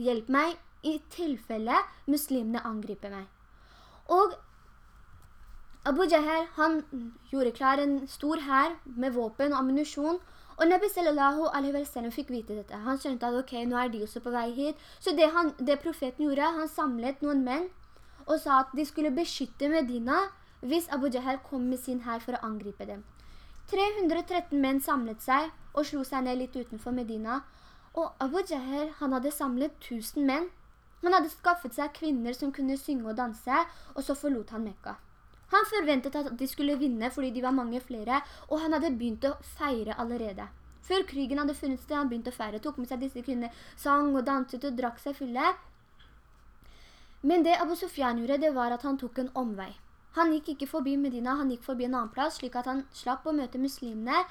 Hjelp meg i tilfelle muslimene angriper meg. Og Abu Jahel, han gjorde klar en stor herr med våpen og ammunisjon, og Nabi sallallahu alaihi wa sallam fikk vite dette. Han skjønte at ok, nå er de også på vei hit. Så det, han, det profeten gjorde, han samlet noen menn og sa at de skulle beskytte Medina hvis Abu Jahal kom med sin herr for å angripe dem. 313 menn samlet seg og slo seg ned litt utenfor Medina. Og Abu Jahal, han hadde samlet 1000 menn. Han hadde skaffet seg kvinner som kunne synge og danse, og så forlot han Mekka. Han forventet at de skulle vinne fordi de var mange flere, og han hadde begynt å feire allerede. Før krigen hadde funnet sted, han begynte å feire, tok med seg disse kvinnene, sang og danset og drakk seg fulle. Men det Abu Sufyan gjorde, det var at han tok en omvei. Han gikk ikke forbi Medina, han gikk forbi en annen plass, slik at han slapp å møte muslimene.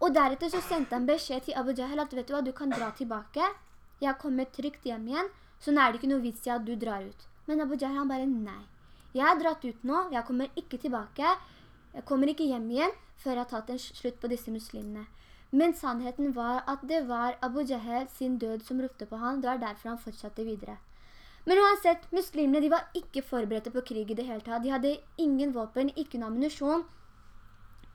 Og deretter så sendte han beskjed til Abu Jahel at, vet du hva, du kan dra tilbake. Jeg har kommet trygt hjem igjen, så nå er det ikke noe vits i at du drar ut. Men Abu Jahel han bare, nei. Jeg har dratt ut nå, jeg kommer ikke tilbake. Jeg kommer ikke hjem igjen før jeg har tatt en slutt på disse muslimene. Men sannheten var at det var Abu Jahel sin død som ropte på han. Det var derfor han fortsatte videre. Men uansett, muslimene de var ikke forberedte på krig i det hele tatt. De hadde ingen våpen, ikke noen ammunisjon.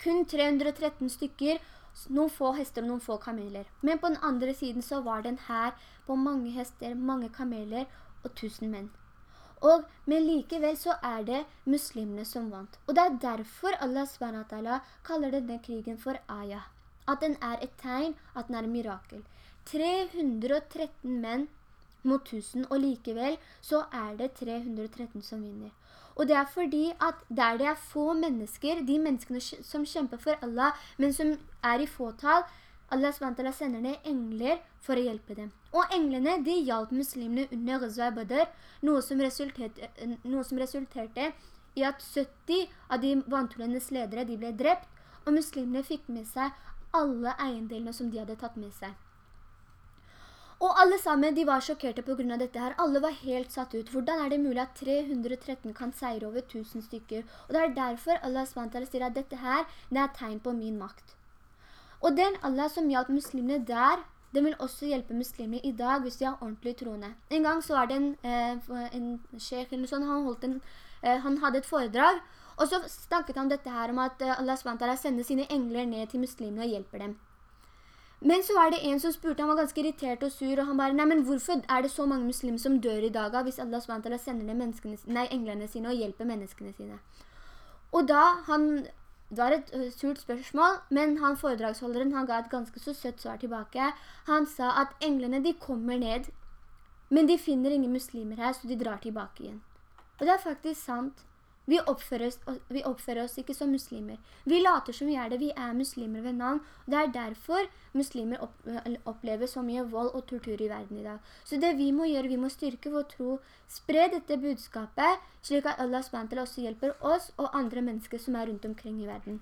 Kun 313 stykker, noen få hester og noen få kameler. Men på den andre siden så var den her på mange hester, mange kameler og tusen menn. Og, men likevel så er det muslimene som vant. Og det er derfor Allah SWT kaller denne krigen for ayah. At den er et tegn, at den er en mirakel. 313 menn mot 1000, og likevel så er det 313 som vinner. Og det er fordi at der det er få mennesker, de menneskene som kjemper for Allah, men som er i fåtal, Allah SWT sender ned engler for å hjelpe dem. Og englene, de hjalp muslimene under Ghazwa Badr, noe som, noe som resulterte i at 70 av de vantullenes ledere de ble drept, og muslimene fikk med seg alle eiendelene som de hadde tatt med seg. Og alle sammen, de var sjokkerte på grunn av dette her. Alle var helt satt ut. Hvordan er det mulig at 313 kan seire over 1000 stykker? Og det er derfor Allah SWT sier at dette her, det er tegn på min makt. Og den Allah som hjalp muslimene der, den vil også hjelpe muslimer i dag hvis de har ordentlig troende. En gang så var det en, eh, en sheikh eller sånn, han, en, eh, han hadde et foredrag, og så snakket han dette her om at eh, Allah SWT sender sine engler ned til muslimene og hjelper dem. Men så var det en som spurte, han var ganske irritert og sur, og han bare, nei, men hvorfor er det så mange muslimer som dør i dag, hvis Allah SWT sender ned englene sine og hjelper menneskene sine? Og da, han, det var et uh, surt spørsmål, men han foredragsholderen, han ga et ganske så søtt svar tilbake. Han sa at englene, de kommer ned, men de finner ingen muslimer her, så de drar tilbake igjen. Og det er faktisk sant. Vi oppfører, oss, vi oppfører, oss, ikke som muslimer. Vi later som vi er det. Vi er muslimer ved navn. Det er derfor muslimer opp, opplever så mye vold og tortur i verden i dag. Så det vi må gjøre, vi må styrke vår tro. Spre dette budskapet, slik at Allah SWT også hjelper oss og andre mennesker som er rundt omkring i verden.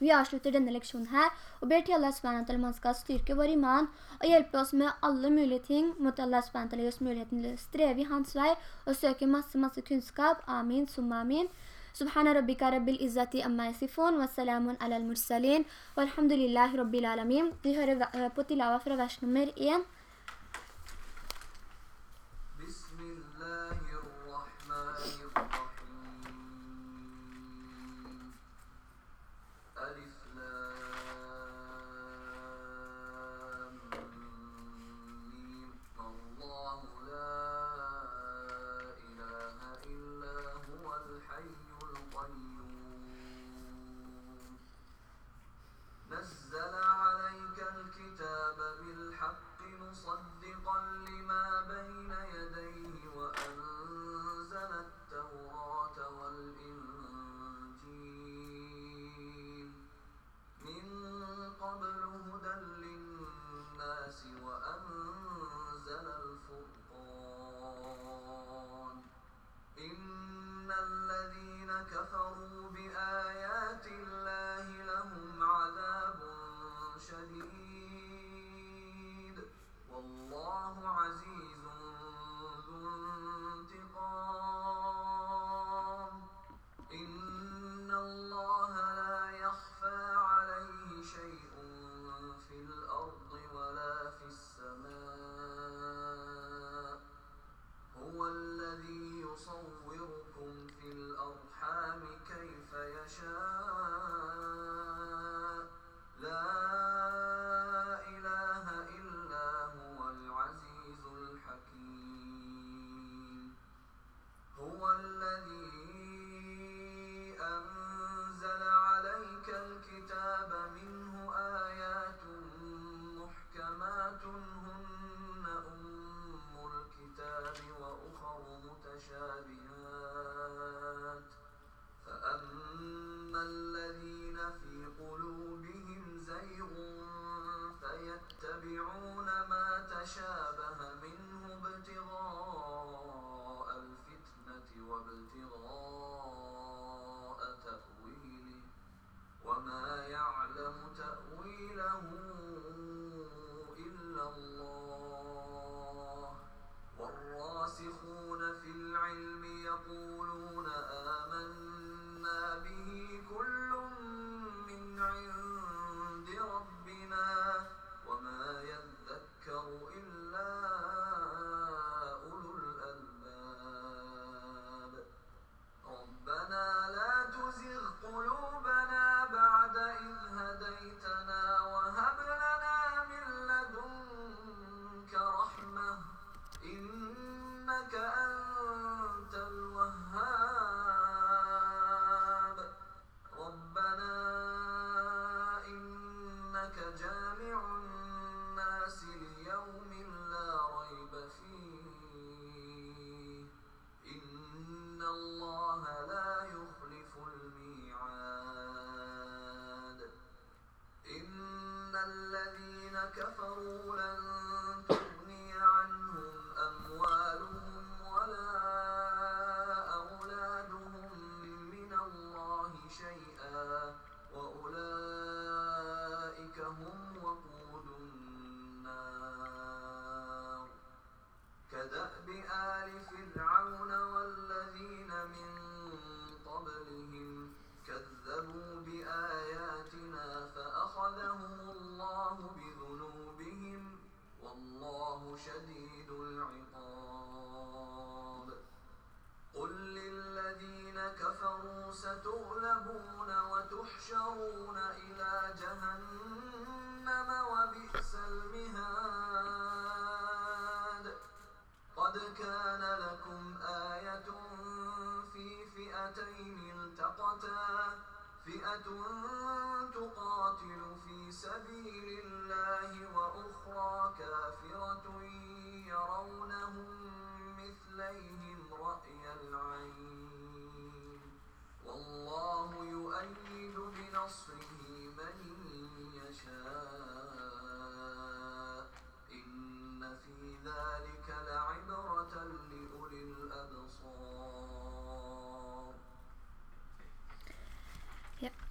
Vi avslutter denne leksjonen her, og ber til Allah SWT om han skal styrke vår iman, og hjelpe oss med alle mulige ting, mot Allah SWT gi oss muligheten til å streve i hans vei, og søke masse, masse kunnskap. Amin, summa amin. سبحان ربك رب العزة أما يصفون وسلام على المرسلين والحمد لله رب العالمين Vi hører på tilawa fra vers nummer 1.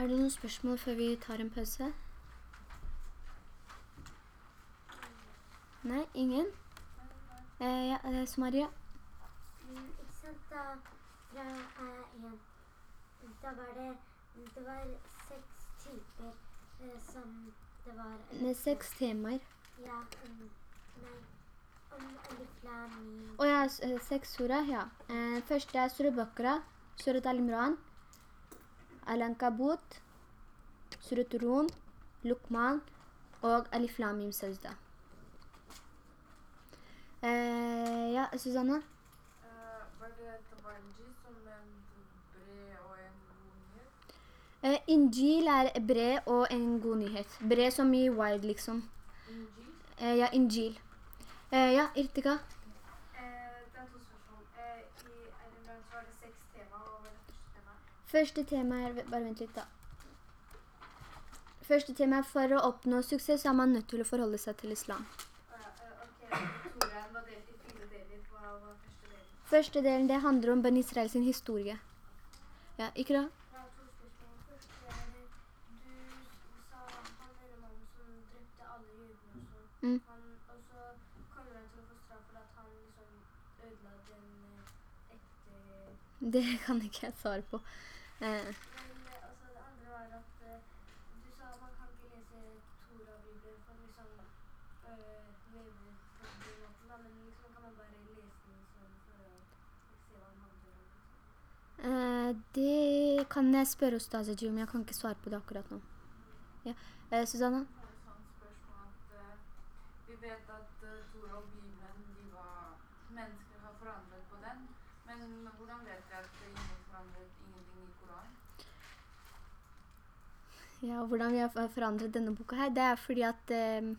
Er det noen spørsmål før vi tar en pause? Nei, ingen? Eh, ja, det er Maria. Mm, ikke sant, da, fra eh, en, da var det, det var seks typer som det var... Med seks temaer. Ja, um, nei, om Alifla, Min... Åja, seks surah, ja. Eh, første er Surabakra, Surat Al-Imran. Al-Ankabut, Surut Rum, Lukman og Alif Lamim Sajda. Eh, ja, Susanne? Eh, var det Tabanji som en bred og en god nyhet? Eh, Injil er bred og en god nyhet. Bred som i wild, liksom. Injil? Eh, ja, Injil. Eh, ja, Irtika? Første tema er, bare vent litt da. Første tema er for å oppnå suksess, så er man nødt til å forholde seg til islam. Første delen, det handler om Ben Israels historie. Ja, ikke da? Mm. Han, og så kommer han til å få straff for at han ødela den ekte... Det kan ikke jeg svare på. Eh, Men eh, altså, det andre var at eh, du sa at man kan ikke lese Tora-bibelen for å liksom øh, på men liksom kan man bare lese den sånn for å se hva den handler om. Liksom. eh, det kan jeg spørre Ustazaji om. Jeg kan ikke svare på det akkurat nå. Ja. Eh, Susanna? Jeg har et sånt spørsmål at eh, vi vet at uh, Torah og Bibelen, de var Mennesker har forandret på den. Men hvordan vet vi at ingen forandret ingenting i Koranen? Ja, og hvordan vi har forandret denne boka her, det er fordi at eh,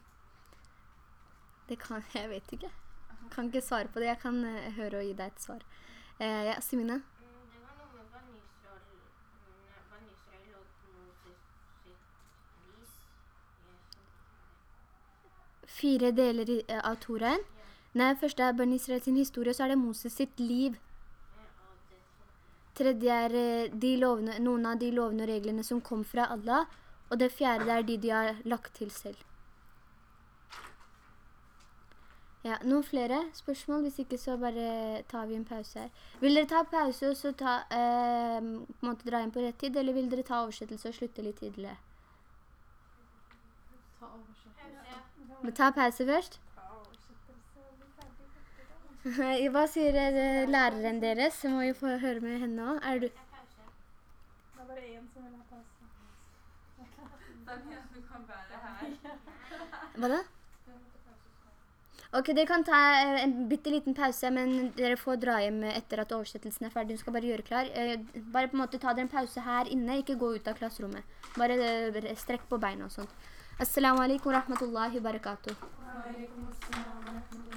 Det kan [laughs] Jeg vet ikke. Jeg Kan ikke svare på det. Jeg kan eh, høre og gi deg et svar. Eh, ja, Simine? Mm, Det var noe med Ban Israel, og Moses sitt lis. Fire deler i, av Toraen. Nei, først er Ben Israel sin historie, så er det Moses sitt liv. Tredje er eh, de lovene, noen av de lovene og reglene som kom fra Allah. Og det fjerde er de de har lagt til selv. Ja, noen flere spørsmål? Hvis ikke så bare tar vi en pause her. Vil dere ta pause og så ta, eh, måte dra inn på rett tid, eller vil dere ta oversettelse og slutte litt tidligere? Ta oversettelse. Ta pause først. Hva sier eh, læreren deres? Jeg må jo få høre med henne også. Er du... Det er bare en som vil ha pause. en du kan være her. Hva da? Ok, dere kan ta eh, en bitte liten pause, men dere får dra hjem etter at oversettelsen er ferdig. Du skal bare gjøre klar. Eh, Bare på en måte ta dere en pause her inne, ikke gå ut av klasserommet. Bare strekk på beina og sånt. Assalamu alaikum wa rahmatullahi wa barakatuh. Alaikum assalam wa rahmatullah.